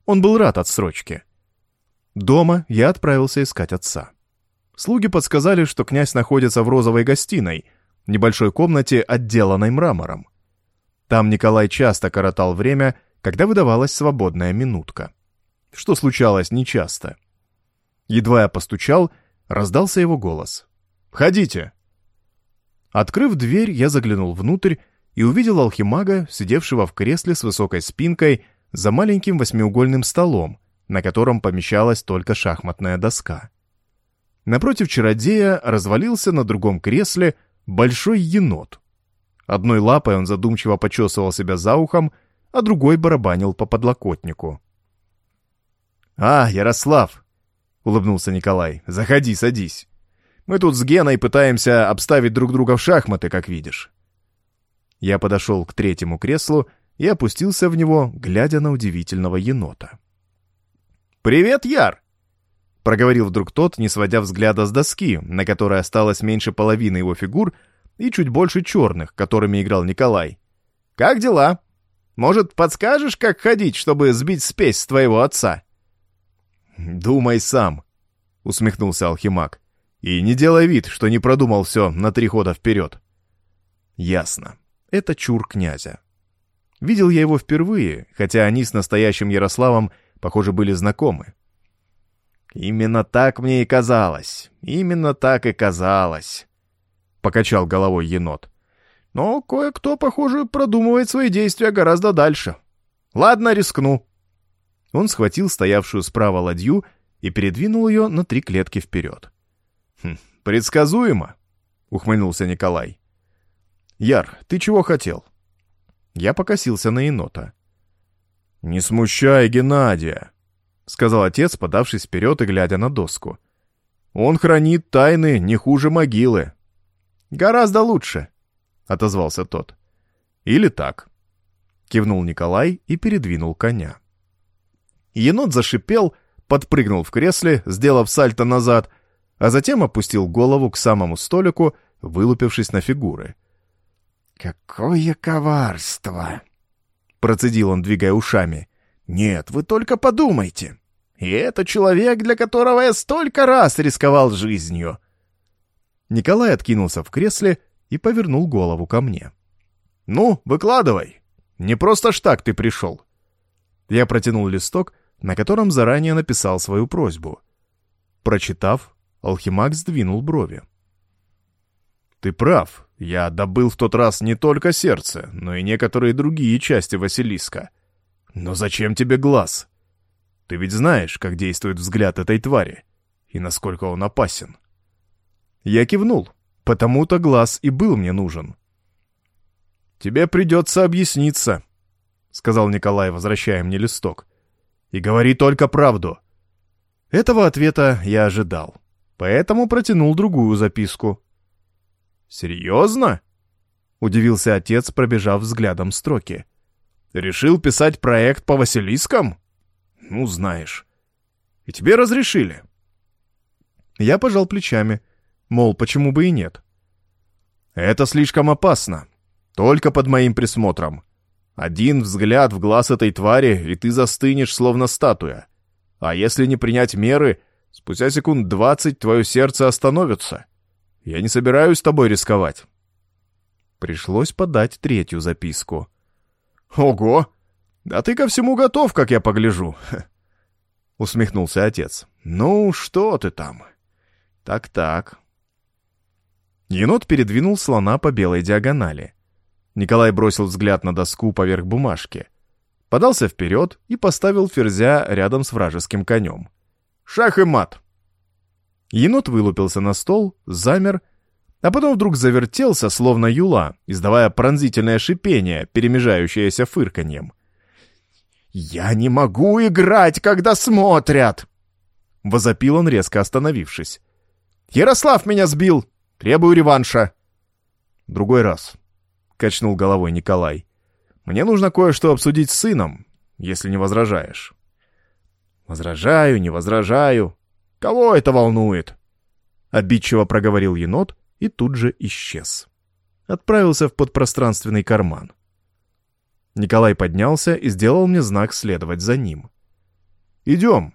Он был рад отсрочке. Дома я отправился искать отца. Слуги подсказали, что князь находится в розовой гостиной, небольшой комнате, отделанной мрамором. Там Николай часто коротал время, когда выдавалась свободная минутка. Что случалось нечасто. Едва я постучал, раздался его голос. «Входите!» Открыв дверь, я заглянул внутрь и увидел алхимага, сидевшего в кресле с высокой спинкой за маленьким восьмиугольным столом, на котором помещалась только шахматная доска. Напротив чародея развалился на другом кресле большой енот. Одной лапой он задумчиво почесывал себя за ухом, а другой барабанил по подлокотнику. «А, Ярослав!» — улыбнулся Николай. «Заходи, садись. Мы тут с Геной пытаемся обставить друг друга в шахматы, как видишь». Я подошел к третьему креслу и опустился в него, глядя на удивительного енота. «Привет, Яр!» — проговорил вдруг тот, не сводя взгляда с доски, на которой осталось меньше половины его фигур и чуть больше черных, которыми играл Николай. «Как дела? Может, подскажешь, как ходить, чтобы сбить спесь с твоего отца?» «Думай сам», — усмехнулся Алхимак. «И не делай вид, что не продумал все на три хода вперед». «Ясно. Это чур князя. Видел я его впервые, хотя они с настоящим Ярославом, похоже, были знакомы. «Именно так мне и казалось. Именно так и казалось», — покачал головой енот. «Но кое-кто, похоже, продумывает свои действия гораздо дальше. Ладно, рискну». Он схватил стоявшую справа ладью и передвинул ее на три клетки вперед. «Хм, «Предсказуемо», — ухмыльнулся Николай. «Яр, ты чего хотел?» Я покосился на енота. «Не смущай Геннадия», — сказал отец, подавшись вперед и глядя на доску. «Он хранит тайны не хуже могилы». «Гораздо лучше», — отозвался тот. «Или так», — кивнул Николай и передвинул коня. Енот зашипел, подпрыгнул в кресле, сделав сальто назад, а затем опустил голову к самому столику, вылупившись на фигуры. «Какое коварство!» — процедил он, двигая ушами. «Нет, вы только подумайте. И это человек, для которого я столько раз рисковал жизнью!» Николай откинулся в кресле и повернул голову ко мне. «Ну, выкладывай. Не просто ж так ты пришел». Я протянул листок, на котором заранее написал свою просьбу. Прочитав, Алхимак сдвинул брови. «Ты прав. Я добыл в тот раз не только сердце, но и некоторые другие части Василиска. Но зачем тебе глаз? Ты ведь знаешь, как действует взгляд этой твари, и насколько он опасен». Я кивнул, потому-то глаз и был мне нужен. «Тебе придется объясниться», — сказал Николай, возвращая мне листок. «И говори только правду». Этого ответа я ожидал, поэтому протянул другую записку. «Серьезно?» — удивился отец, пробежав взглядом строки. «Решил писать проект по Василискам? Ну, знаешь. И тебе разрешили?» Я пожал плечами, мол, почему бы и нет. «Это слишком опасно. Только под моим присмотром. Один взгляд в глаз этой твари, и ты застынешь, словно статуя. А если не принять меры, спустя секунд двадцать твое сердце остановится. Я не собираюсь с тобой рисковать. Пришлось подать третью записку. Ого! Да ты ко всему готов, как я погляжу. Усмехнулся отец. Ну, что ты там? Так-так. Енот передвинул слона по белой диагонали. Николай бросил взгляд на доску поверх бумажки. Подался вперед и поставил ферзя рядом с вражеским конем. «Шах и мат!» Енот вылупился на стол, замер, а потом вдруг завертелся, словно юла, издавая пронзительное шипение, перемежающееся фырканьем. «Я не могу играть, когда смотрят!» Возопил он, резко остановившись. «Ярослав меня сбил! Требую реванша!» «Другой раз», — качнул головой Николай. «Мне нужно кое-что обсудить с сыном, если не возражаешь». «Возражаю, не возражаю. Кого это волнует?» Обидчиво проговорил енот и тут же исчез. Отправился в подпространственный карман. Николай поднялся и сделал мне знак следовать за ним. «Идем.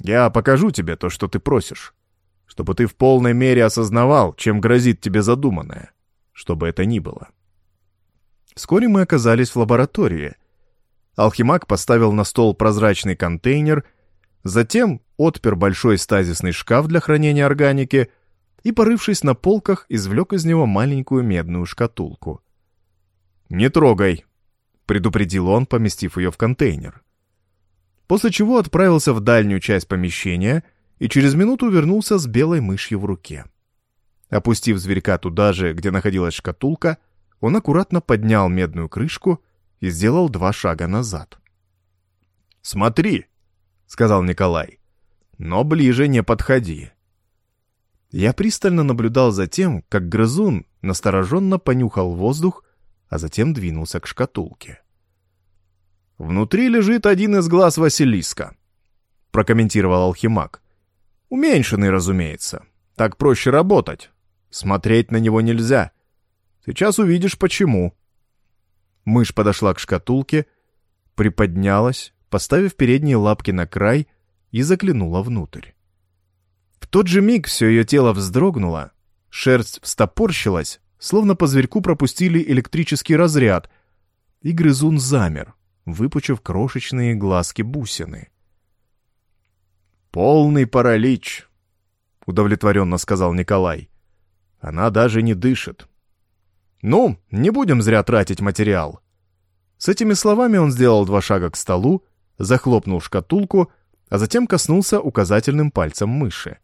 Я покажу тебе то, что ты просишь. Чтобы ты в полной мере осознавал, чем грозит тебе задуманное. Что бы это ни было». Вскоре мы оказались в лаборатории. Алхимак поставил на стол прозрачный контейнер Затем отпер большой стазисный шкаф для хранения органики и, порывшись на полках, извлек из него маленькую медную шкатулку. «Не трогай», — предупредил он, поместив ее в контейнер. После чего отправился в дальнюю часть помещения и через минуту вернулся с белой мышью в руке. Опустив зверька туда же, где находилась шкатулка, он аккуратно поднял медную крышку и сделал два шага назад. «Смотри!» — сказал Николай. «Но ближе не подходи». Я пристально наблюдал за тем, как грызун настороженно понюхал воздух, а затем двинулся к шкатулке. «Внутри лежит один из глаз Василиска», — прокомментировал алхимак. «Уменьшенный, разумеется. Так проще работать. Смотреть на него нельзя. Сейчас увидишь, почему». Мышь подошла к шкатулке, приподнялась, поставив передние лапки на край и заглянула внутрь. В тот же миг все ее тело вздрогнуло, шерсть встопорщилась, словно по зверьку пропустили электрический разряд, и грызун замер, выпучив крошечные глазки-бусины. «Полный паралич», — удовлетворенно сказал Николай. «Она даже не дышит». «Ну, не будем зря тратить материал». С этими словами он сделал два шага к столу захлопнул шкатулку, а затем коснулся указательным пальцем мыши.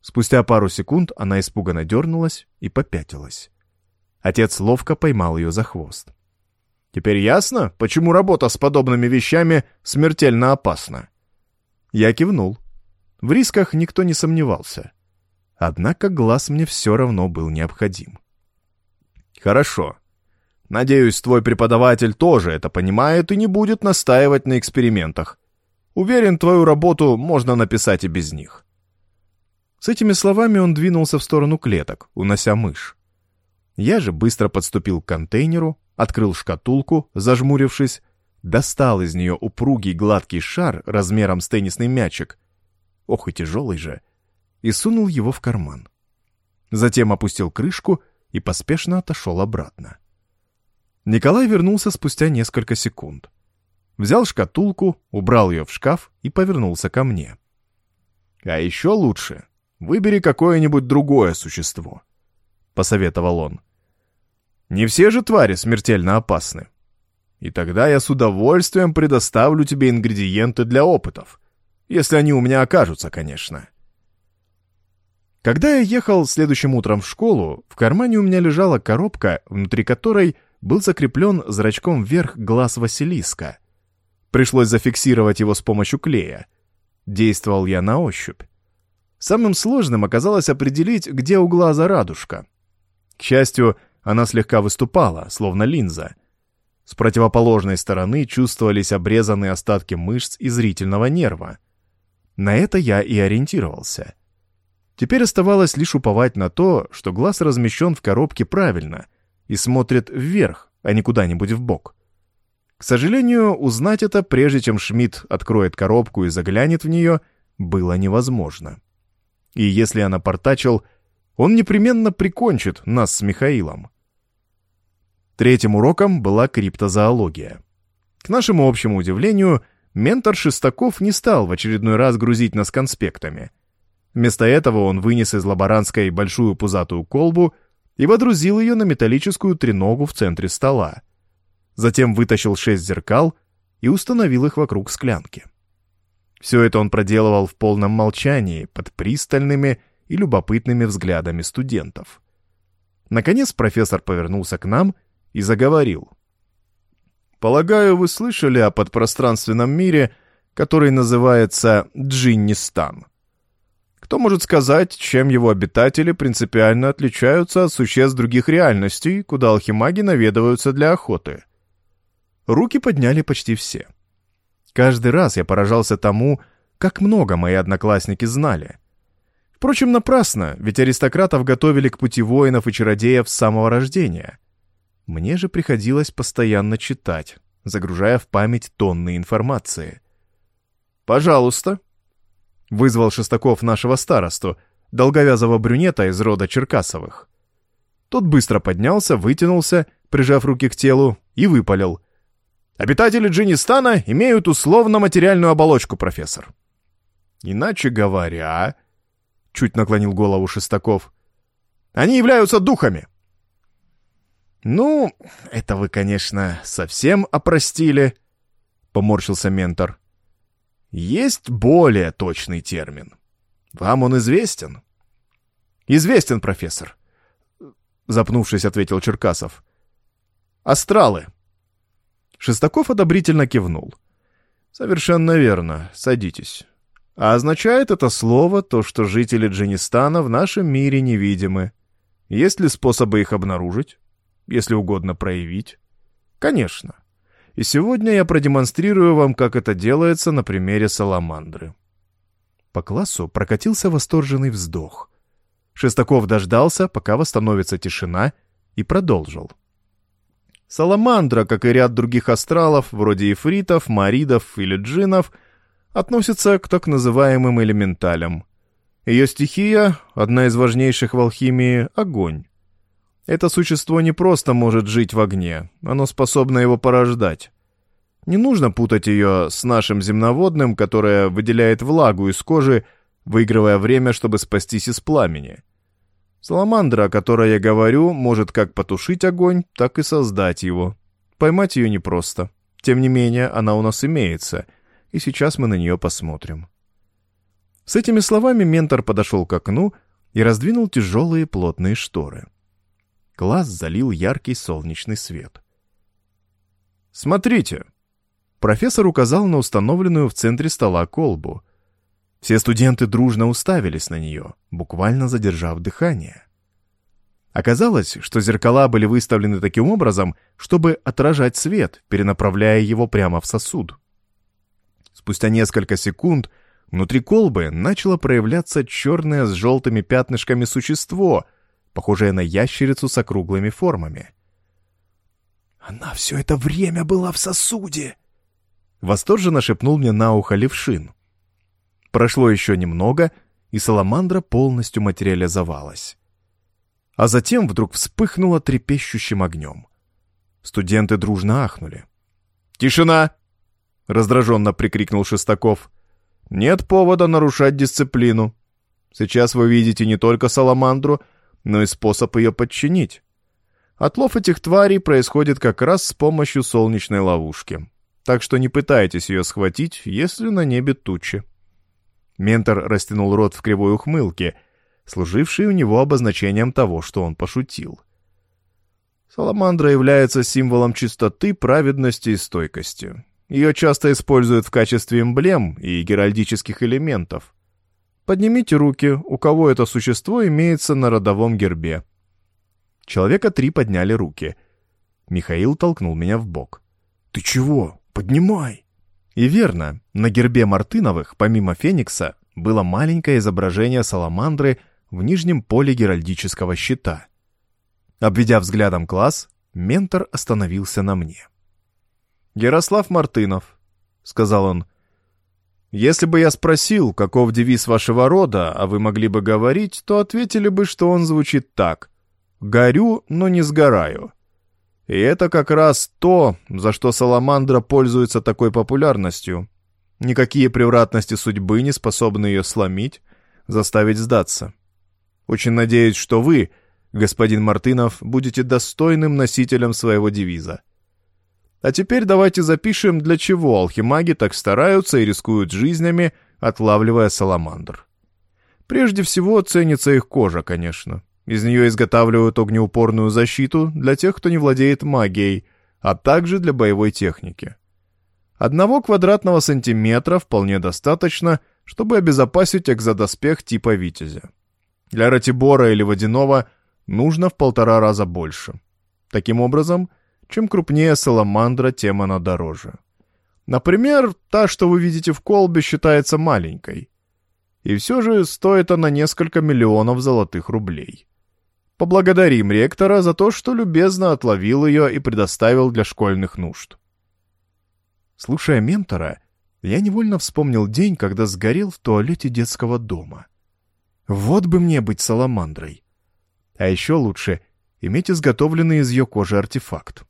Спустя пару секунд она испуганно дернулась и попятилась. Отец ловко поймал ее за хвост. «Теперь ясно, почему работа с подобными вещами смертельно опасна?» Я кивнул. В рисках никто не сомневался. Однако глаз мне все равно был необходим. «Хорошо. Надеюсь, твой преподаватель тоже это понимает и не будет настаивать на экспериментах. Уверен, твою работу можно написать и без них. С этими словами он двинулся в сторону клеток, унося мышь. Я же быстро подступил к контейнеру, открыл шкатулку, зажмурившись, достал из нее упругий гладкий шар размером с теннисный мячик, ох и тяжелый же, и сунул его в карман. Затем опустил крышку и поспешно отошел обратно. Николай вернулся спустя несколько секунд. Взял шкатулку, убрал ее в шкаф и повернулся ко мне. «А еще лучше выбери какое-нибудь другое существо», — посоветовал он. «Не все же твари смертельно опасны. И тогда я с удовольствием предоставлю тебе ингредиенты для опытов, если они у меня окажутся, конечно». Когда я ехал следующим утром в школу, в кармане у меня лежала коробка, внутри которой был закреплен зрачком вверх глаз Василиска. Пришлось зафиксировать его с помощью клея. Действовал я на ощупь. Самым сложным оказалось определить, где у глаза радужка. К счастью, она слегка выступала, словно линза. С противоположной стороны чувствовались обрезанные остатки мышц и зрительного нерва. На это я и ориентировался — Теперь оставалось лишь уповать на то, что глаз размещен в коробке правильно и смотрит вверх, а не куда-нибудь в бок. К сожалению, узнать это, прежде чем Шмидт откроет коробку и заглянет в нее, было невозможно. И если я напортачил, он непременно прикончит нас с Михаилом. Третьим уроком была криптозоология. К нашему общему удивлению, ментор Шестаков не стал в очередной раз грузить нас конспектами — Вместо этого он вынес из лаборантской большую пузатую колбу и водрузил ее на металлическую треногу в центре стола. Затем вытащил шесть зеркал и установил их вокруг склянки. Все это он проделывал в полном молчании, под пристальными и любопытными взглядами студентов. Наконец профессор повернулся к нам и заговорил. «Полагаю, вы слышали о подпространственном мире, который называется Джиннистан?» Кто может сказать, чем его обитатели принципиально отличаются от существ других реальностей, куда алхимаги наведываются для охоты? Руки подняли почти все. Каждый раз я поражался тому, как много мои одноклассники знали. Впрочем, напрасно, ведь аристократов готовили к пути воинов и чародеев с самого рождения. Мне же приходилось постоянно читать, загружая в память тонны информации. «Пожалуйста», Вызвал Шестаков нашего старосту, долговязого брюнета из рода Черкасовых. Тот быстро поднялся, вытянулся, прижав руки к телу, и выпалил. «Обитатели Джинистана имеют условно-материальную оболочку, профессор». «Иначе говоря...» — чуть наклонил голову Шестаков. «Они являются духами». «Ну, это вы, конечно, совсем опростили», — поморщился ментор. Есть более точный термин. Вам он известен? Известен, профессор. Запнувшись, ответил Черкасов. Астралы. Шестаков одобрительно кивнул. Совершенно верно. Садитесь. А означает это слово то, что жители Джинистана в нашем мире невидимы. Есть ли способы их обнаружить? Если угодно проявить? Конечно и сегодня я продемонстрирую вам, как это делается на примере саламандры». По классу прокатился восторженный вздох. Шестаков дождался, пока восстановится тишина, и продолжил. Саламандра, как и ряд других астралов, вроде ифритов, маридов или джинов, относится к так называемым элементалям. Ее стихия, одна из важнейших в алхимии, — огонь. Это существо не просто может жить в огне, оно способно его порождать. Не нужно путать ее с нашим земноводным, которое выделяет влагу из кожи, выигрывая время, чтобы спастись из пламени. Саламандра, о которой я говорю, может как потушить огонь, так и создать его. Поймать ее непросто. Тем не менее, она у нас имеется, и сейчас мы на нее посмотрим. С этими словами ментор подошел к окну и раздвинул тяжелые плотные шторы. Глаз залил яркий солнечный свет. «Смотрите!» Профессор указал на установленную в центре стола колбу. Все студенты дружно уставились на нее, буквально задержав дыхание. Оказалось, что зеркала были выставлены таким образом, чтобы отражать свет, перенаправляя его прямо в сосуд. Спустя несколько секунд внутри колбы начало проявляться черное с желтыми пятнышками существо, похожее на ящерицу с округлыми формами. «Она все это время была в сосуде!» Восторженно шепнул мне на ухо левшин. Прошло еще немного, и саламандра полностью материализовалась. А затем вдруг вспыхнула трепещущим огнем. Студенты дружно ахнули. «Тишина!» — раздраженно прикрикнул Шестаков. «Нет повода нарушать дисциплину. Сейчас вы видите не только саламандру, но и способ ее подчинить. Отлов этих тварей происходит как раз с помощью солнечной ловушки. Так что не пытайтесь ее схватить, если на небе тучи». Ментор растянул рот в кривой ухмылке, служившей у него обозначением того, что он пошутил. Саламандра является символом чистоты, праведности и стойкости. Ее часто используют в качестве эмблем и геральдических элементов. Поднимите руки, у кого это существо имеется на родовом гербе. Человека три подняли руки. Михаил толкнул меня в бок. «Ты чего? Поднимай!» И верно, на гербе Мартыновых, помимо Феникса, было маленькое изображение саламандры в нижнем поле геральдического щита. Обведя взглядом класс, ментор остановился на мне. «Ярослав Мартынов», — сказал он, — «если бы я спросил, каков девиз вашего рода, а вы могли бы говорить, то ответили бы, что он звучит так. «Горю, но не сгораю». И это как раз то, за что Саламандра пользуется такой популярностью. Никакие превратности судьбы не способны ее сломить, заставить сдаться. Очень надеюсь, что вы, господин Мартынов, будете достойным носителем своего девиза. А теперь давайте запишем, для чего алхимаги так стараются и рискуют жизнями, отлавливая саламандр. Прежде всего ценится их кожа, конечно. Из нее изготавливают огнеупорную защиту для тех, кто не владеет магией, а также для боевой техники. Одного квадратного сантиметра вполне достаточно, чтобы обезопасить экзодоспех типа «Витязя». Для Ратибора или Водяного нужно в полтора раза больше. Таким образом, чем крупнее саламандра, тем она дороже. Например, та, что вы видите в колбе, считается маленькой. И все же стоит она несколько миллионов золотых рублей. Поблагодарим ректора за то, что любезно отловил ее и предоставил для школьных нужд. Слушая ментора, я невольно вспомнил день, когда сгорел в туалете детского дома. Вот бы мне быть саламандрой. А еще лучше иметь изготовленный из ее кожи артефакт.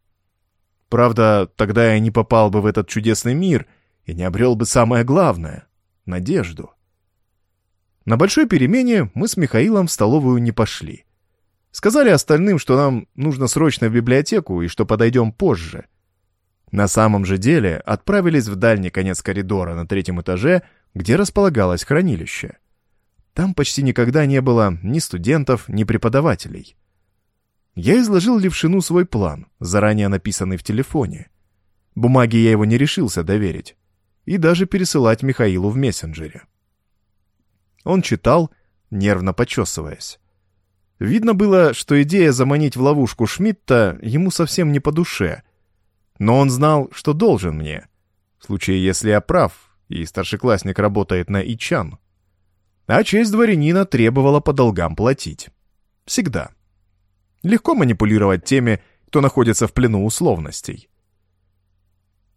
Правда, тогда я не попал бы в этот чудесный мир и не обрел бы самое главное — надежду. На большой перемене мы с Михаилом в столовую не пошли. Сказали остальным, что нам нужно срочно в библиотеку и что подойдем позже. На самом же деле отправились в дальний конец коридора на третьем этаже, где располагалось хранилище. Там почти никогда не было ни студентов, ни преподавателей. Я изложил Левшину свой план, заранее написанный в телефоне. Бумаги я его не решился доверить. И даже пересылать Михаилу в мессенджере. Он читал, нервно почесываясь. Видно было, что идея заманить в ловушку Шмидта ему совсем не по душе. Но он знал, что должен мне. В случае, если я прав, и старшеклассник работает на Ичан. А честь дворянина требовала по долгам платить. Всегда. Легко манипулировать теми, кто находится в плену условностей.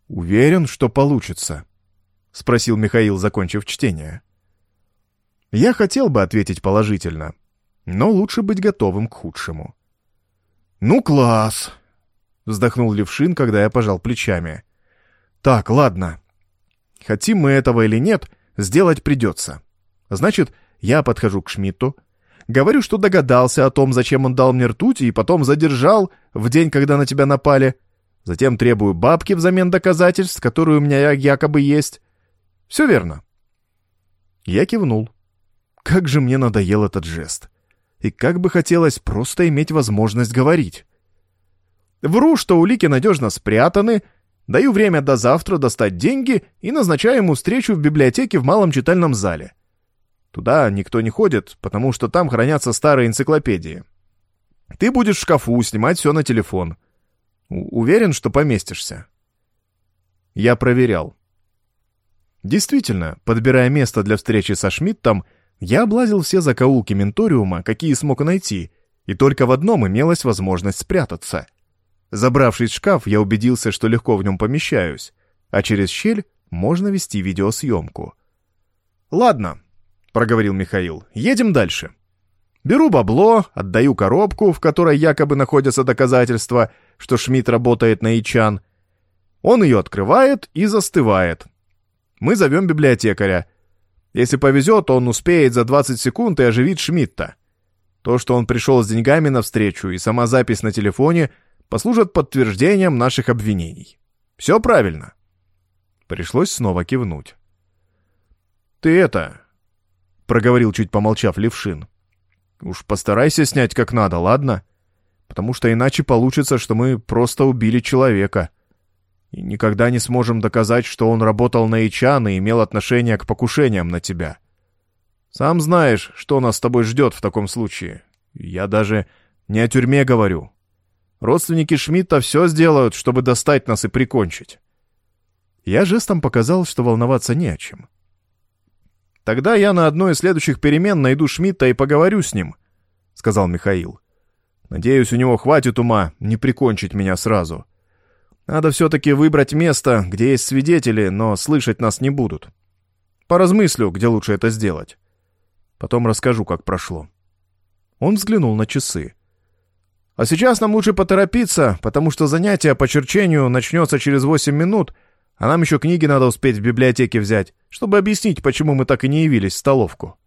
«Уверен, что получится?» — спросил Михаил, закончив чтение. Я хотел бы ответить положительно, но лучше быть готовым к худшему. «Ну, класс!» — вздохнул Левшин, когда я пожал плечами. «Так, ладно. Хотим мы этого или нет, сделать придется. Значит, я подхожу к Шмидту, говорю, что догадался о том, зачем он дал мне ртуть, и потом задержал в день, когда на тебя напали. Затем требую бабки взамен доказательств, которые у меня якобы есть. Все верно?» Я кивнул. Как же мне надоел этот жест и как бы хотелось просто иметь возможность говорить. Вру, что улики надежно спрятаны, даю время до завтра достать деньги и назначаю ему встречу в библиотеке в малом читальном зале. Туда никто не ходит, потому что там хранятся старые энциклопедии. Ты будешь в шкафу снимать все на телефон. У уверен, что поместишься? Я проверял. Действительно, подбирая место для встречи со Шмидтом, я облазил все закоулки Менториума, какие смог найти, и только в одном имелась возможность спрятаться. Забравшись в шкаф, я убедился, что легко в нем помещаюсь, а через щель можно вести видеосъемку. «Ладно», — проговорил Михаил, — «едем дальше». Беру бабло, отдаю коробку, в которой якобы находятся доказательства, что Шмидт работает на Ичан. Он ее открывает и застывает. Мы зовем библиотекаря. Если повезет, он успеет за 20 секунд и оживит Шмидта. То, что он пришел с деньгами навстречу и сама запись на телефоне, послужат подтверждением наших обвинений. Все правильно. Пришлось снова кивнуть. «Ты это...» — проговорил чуть помолчав Левшин. «Уж постарайся снять как надо, ладно? Потому что иначе получится, что мы просто убили человека. И никогда не сможем доказать, что он работал на Ичан и имел отношение к покушениям на тебя. Сам знаешь, что нас с тобой ждет в таком случае. Я даже не о тюрьме говорю. Родственники Шмидта все сделают, чтобы достать нас и прикончить». Я жестом показал, что волноваться не о чем. «Тогда я на одной из следующих перемен найду Шмидта и поговорю с ним», — сказал Михаил. «Надеюсь, у него хватит ума не прикончить меня сразу. Надо все-таки выбрать место, где есть свидетели, но слышать нас не будут. Поразмыслю, где лучше это сделать. Потом расскажу, как прошло». Он взглянул на часы. «А сейчас нам лучше поторопиться, потому что занятие по черчению начнется через восемь минут», — а нам еще книги надо успеть в библиотеке взять, чтобы объяснить, почему мы так и не явились в столовку.